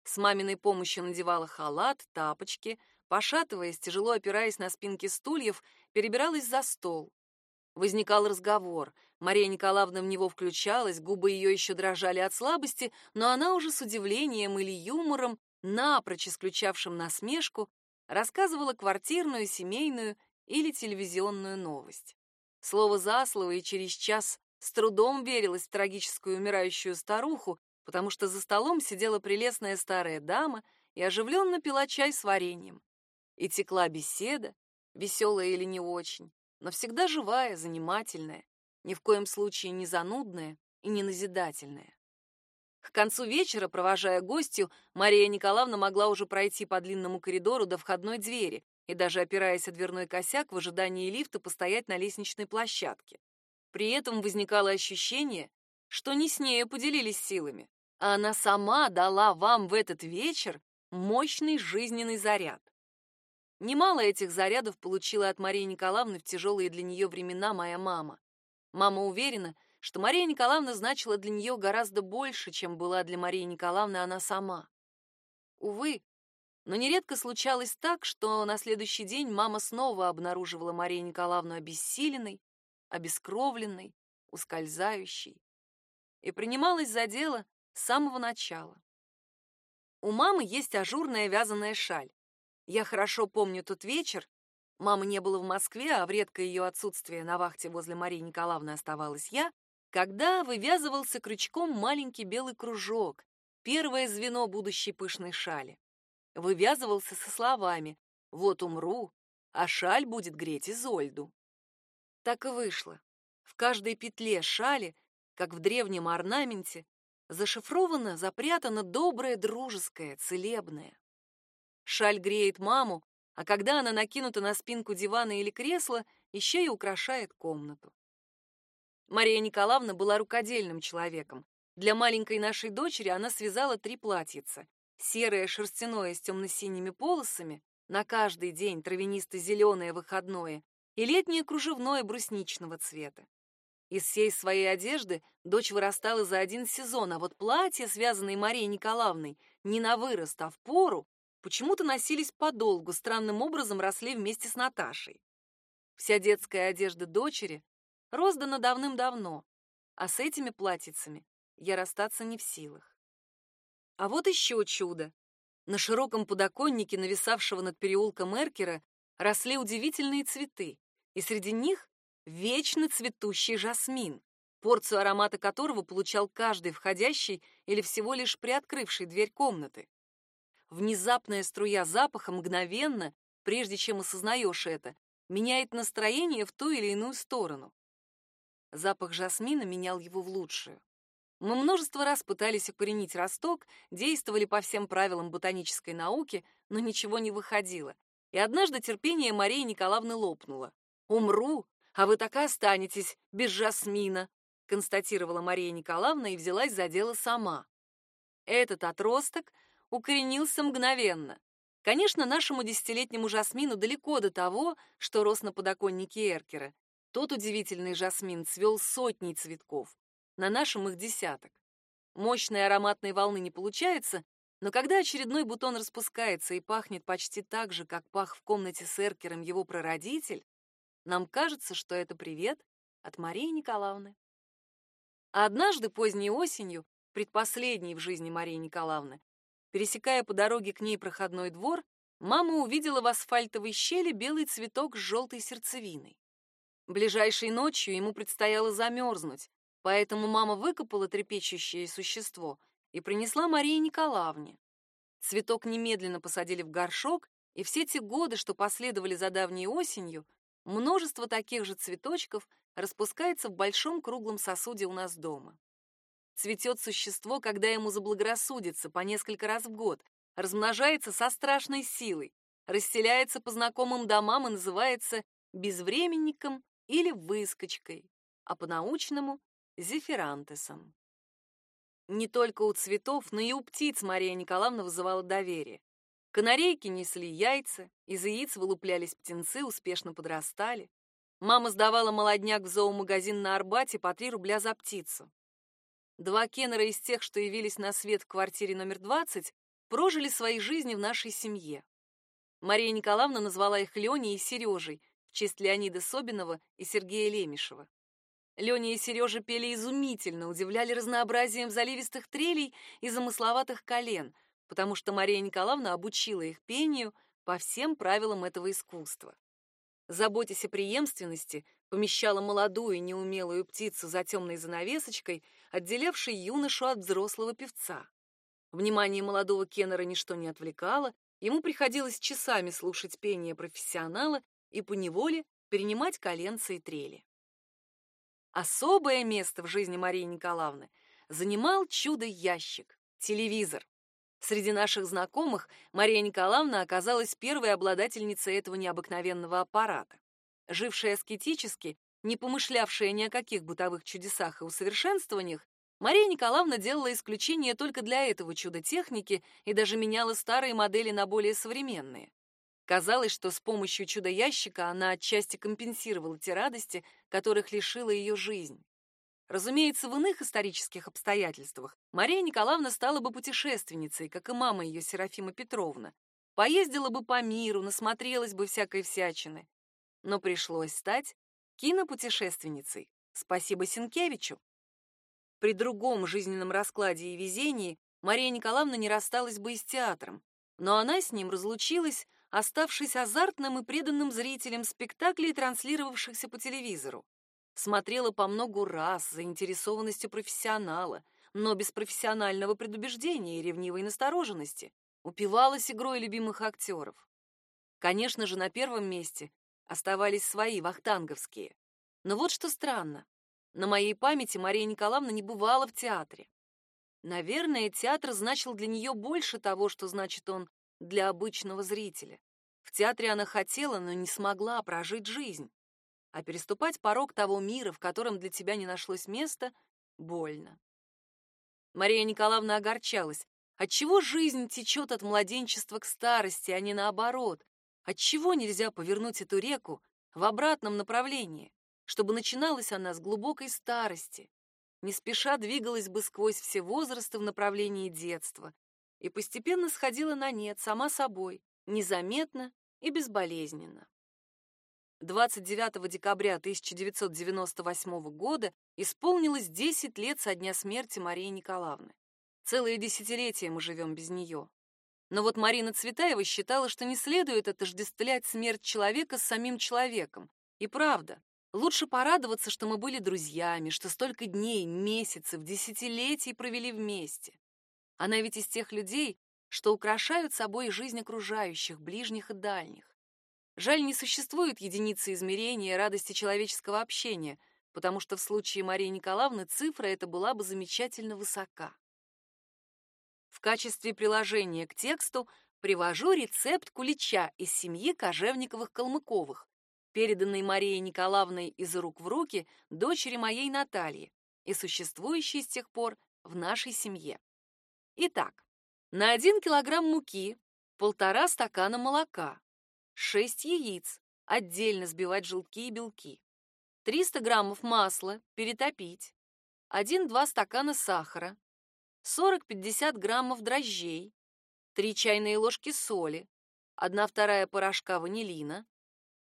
С маминой помощью надевала халат, тапочки, пошатываясь, тяжело опираясь на спинки стульев, перебиралась за стол. Возникал разговор. Мария Николаевна в него включалась, губы ее еще дрожали от слабости, но она уже с удивлением или юмором, напрочь исключавшим насмешку, рассказывала квартирную, семейную или телевизионную новость. Слово за слово и через час с трудом верилась в трагическую умирающую старуху, потому что за столом сидела прелестная старая дама и оживленно пила чай с вареньем. И текла беседа, веселая или не очень, но всегда живая, занимательная, ни в коем случае не занудная и не назидательная. К концу вечера, провожая гостью, Мария Николаевна могла уже пройти по длинному коридору до входной двери и даже опираясь о дверной косяк в ожидании лифта постоять на лестничной площадке. При этом возникало ощущение, что не с нею поделились силами, а она сама дала вам в этот вечер мощный жизненный заряд. Немало этих зарядов получила от Марии Николаевны в тяжелые для нее времена моя мама. Мама уверена, что Мария Николаевна значила для нее гораздо больше, чем была для Марии Николаевны она сама. Увы, но нередко случалось так, что на следующий день мама снова обнаруживала Марию Николаевну обессиленной, обескровленной, ускользающей и принималась за дело с самого начала. У мамы есть ажурная вязаная шаль. Я хорошо помню тот вечер. Мамы не было в Москве, а в редкое ее отсутствие на вахте возле Марии Николаевны оставалась я, когда вывязывался крючком маленький белый кружок, первое звено будущей пышной шали. Вывязывался со словами «Вот умру, а шаль будет греть Изольду». Так и вышло. В каждой петле шали, как в древнем орнаменте, зашифровано, запрятано доброе, дружеское, целебное. Шаль греет маму, а когда она накинута на спинку дивана или кресла, еще и украшает комнату. Мария Николаевна была рукодельным человеком. Для маленькой нашей дочери она связала три платьица. Серое шерстяное с темно-синими полосами, на каждый день травянисто-зеленое выходное и летнее кружевное брусничного цвета. Из всей своей одежды дочь вырастала за один сезон, а вот платья, связанные Марией Николаевной, не на вырост, а в пору, почему-то носились подолгу, странным образом росли вместе с Наташей. Вся детская одежда дочери роздана давным-давно, а с этими платьицами я расстаться не в силах. А вот еще чудо. На широком подоконнике, нависавшего над переулком Эркера, росли удивительные цветы, и среди них вечно цветущий жасмин, порцию аромата которого получал каждый входящий или всего лишь приоткрывший дверь комнаты. внезапная струя запаха мгновенно, прежде чем осознаешь это, меняет настроение в ту или иную сторону. Запах жасмина менял его в лучшую. Мы множество раз пытались укоренить росток, действовали по всем правилам ботанической науки, но ничего не выходило. И однажды терпение Марии Николаевны лопнуло. «Умру, а вы так и останетесь без жасмина», констатировала Мария Николаевна и взялась за дело сама. Этот отросток укоренился мгновенно. Конечно, нашему десятилетнему жасмину далеко до того, что рос на подоконнике Эркера. Тот удивительный жасмин цвел сотней цветков. На нашем их десяток. Мощной ароматной волны не получается, но когда очередной бутон распускается и пахнет почти так же, как пах в комнате с Эркером его прародитель, нам кажется, что это привет от Марии Николаевны. А однажды поздней осенью, предпоследней в жизни Марии Николаевны, пересекая по дороге к ней проходной двор, мама увидела в асфальтовой щели белый цветок с желтой сердцевиной. Ближайшей ночью ему предстояло замерзнуть, поэтому мама выкопала трепещущее существо и принесла Марии Николаевне. Цветок немедленно посадили в горшок, и все те годы, что последовали за давней осенью, множество таких же цветочков распускается в большом круглом сосуде у нас дома. Цветет существо, когда ему заблагорассудится, по несколько раз в год, размножается со страшной силой, расселяется по знакомым домам и называется безвременником или выскочкой, а по-научному — зефирантесом. Не только у цветов, но и у птиц Мария Николаевна вызывала доверие. Канарейки несли яйца, из яиц вылуплялись птенцы, успешно подрастали. Мама сдавала молодняк в зоомагазин на Арбате по 3 рубля за птицу. Два Кеннера из тех, что явились на свет в квартире номер 20, прожили свои жизни в нашей семье. Мария Николаевна назвала их Леней и Сережей в честь Леонида Собинова и Сергея Лемешева. Леня и Сережа пели изумительно, удивляли разнообразием заливистых трелей и замысловатых колен, потому что Мария Николаевна обучила их пению по всем правилам этого искусства заботясь о преемственности, помещала молодую неумелую птицу за темной занавесочкой, отделявшей юношу от взрослого певца. Внимание молодого Кеннера ничто не отвлекало, ему приходилось часами слушать пение профессионала и поневоле перенимать коленцы и трели. Особое место в жизни Марии Николаевны занимал чудо-ящик — телевизор. Среди наших знакомых Мария Николаевна оказалась первой обладательницей этого необыкновенного аппарата. Жившая аскетически, не помышлявшая ни о каких бытовых чудесах и усовершенствованиях, Мария Николаевна делала исключение только для этого чуда техники и даже меняла старые модели на более современные. Казалось, что с помощью чудо-ящика она отчасти компенсировала те радости, которых лишила ее жизнь. Разумеется, в иных исторических обстоятельствах Мария Николаевна стала бы путешественницей, как и мама ее Серафима Петровна. Поездила бы по миру, насмотрелась бы всякой всячины. Но пришлось стать кинопутешественницей. Спасибо Сенкевичу. При другом жизненном раскладе и везении Мария Николаевна не рассталась бы и с театром, но она с ним разлучилась, оставшись азартным и преданным зрителем спектаклей, транслировавшихся по телевизору. Смотрела по многу раз, заинтересованностью профессионала, но без профессионального предубеждения и ревнивой настороженности. Упивалась игрой любимых актеров. Конечно же, на первом месте оставались свои, вахтанговские. Но вот что странно. На моей памяти Мария Николаевна не бывала в театре. Наверное, театр значил для нее больше того, что значит он для обычного зрителя. В театре она хотела, но не смогла прожить жизнь а переступать порог того мира, в котором для тебя не нашлось места, больно. Мария Николаевна огорчалась. Отчего жизнь течет от младенчества к старости, а не наоборот? Отчего нельзя повернуть эту реку в обратном направлении, чтобы начиналась она с глубокой старости, не спеша двигалась бы сквозь все возрасты в направлении детства и постепенно сходила на нет сама собой, незаметно и безболезненно. 29 декабря 1998 года исполнилось 10 лет со дня смерти Марии Николаевны. Целое десятилетие мы живем без нее. Но вот Марина Цветаева считала, что не следует отождествлять смерть человека с самим человеком. И правда, лучше порадоваться, что мы были друзьями, что столько дней, месяцев, десятилетий провели вместе. Она ведь из тех людей, что украшают собой жизнь окружающих, ближних и дальних. Жаль, не существует единицы измерения радости человеческого общения, потому что в случае Марии Николаевны цифра эта была бы замечательно высока. В качестве приложения к тексту привожу рецепт кулича из семьи Кожевниковых-Калмыковых, переданный Марией Николаевной из рук в руки дочери моей Натальи и существующий с тех пор в нашей семье. Итак, на 1 килограмм муки полтора стакана молока, 6 яиц, отдельно сбивать желтки и белки, 300 граммов масла, перетопить, 1-2 стакана сахара, 40-50 граммов дрожжей, 3 чайные ложки соли, 1 вторая порошка ванилина,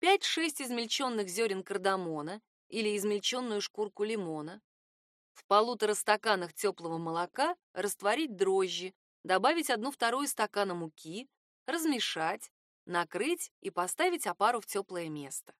5-6 измельченных зерен кардамона или измельченную шкурку лимона, в полутора стаканах теплого молока растворить дрожжи, добавить одну вторую стакана муки, размешать, накрыть и поставить опару в теплое место.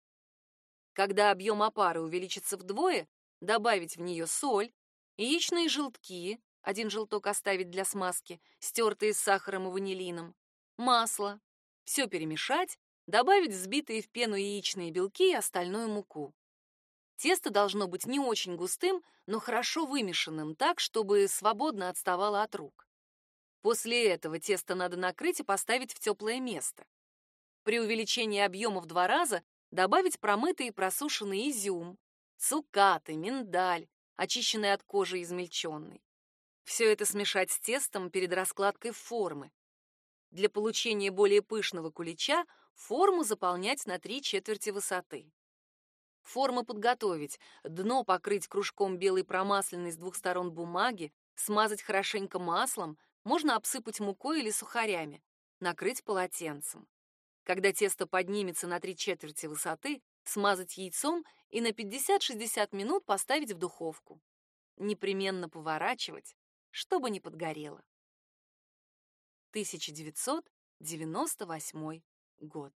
Когда объем опары увеличится вдвое, добавить в нее соль, яичные желтки, один желток оставить для смазки, стертые с сахаром и ванилином, масло, все перемешать добавить взбитые в пену яичные белки и остальную муку. Тесто должно быть не очень густым, но хорошо вымешанным так, чтобы свободно отставало от рук. После этого тесто надо накрыть и поставить в теплое место. При увеличении объема в два раза добавить промытый и просушенный изюм, цукаты, миндаль, очищенный от кожи измельченный. Все это смешать с тестом перед раскладкой формы. Для получения более пышного кулича форму заполнять на три четверти высоты. Форму подготовить, дно покрыть кружком белой промасленной с двух сторон бумаги, смазать хорошенько маслом, можно обсыпать мукой или сухарями, накрыть полотенцем. Когда тесто поднимется на три четверти высоты, смазать яйцом и на 50-60 минут поставить в духовку. Непременно поворачивать, чтобы не подгорело. 1998 год.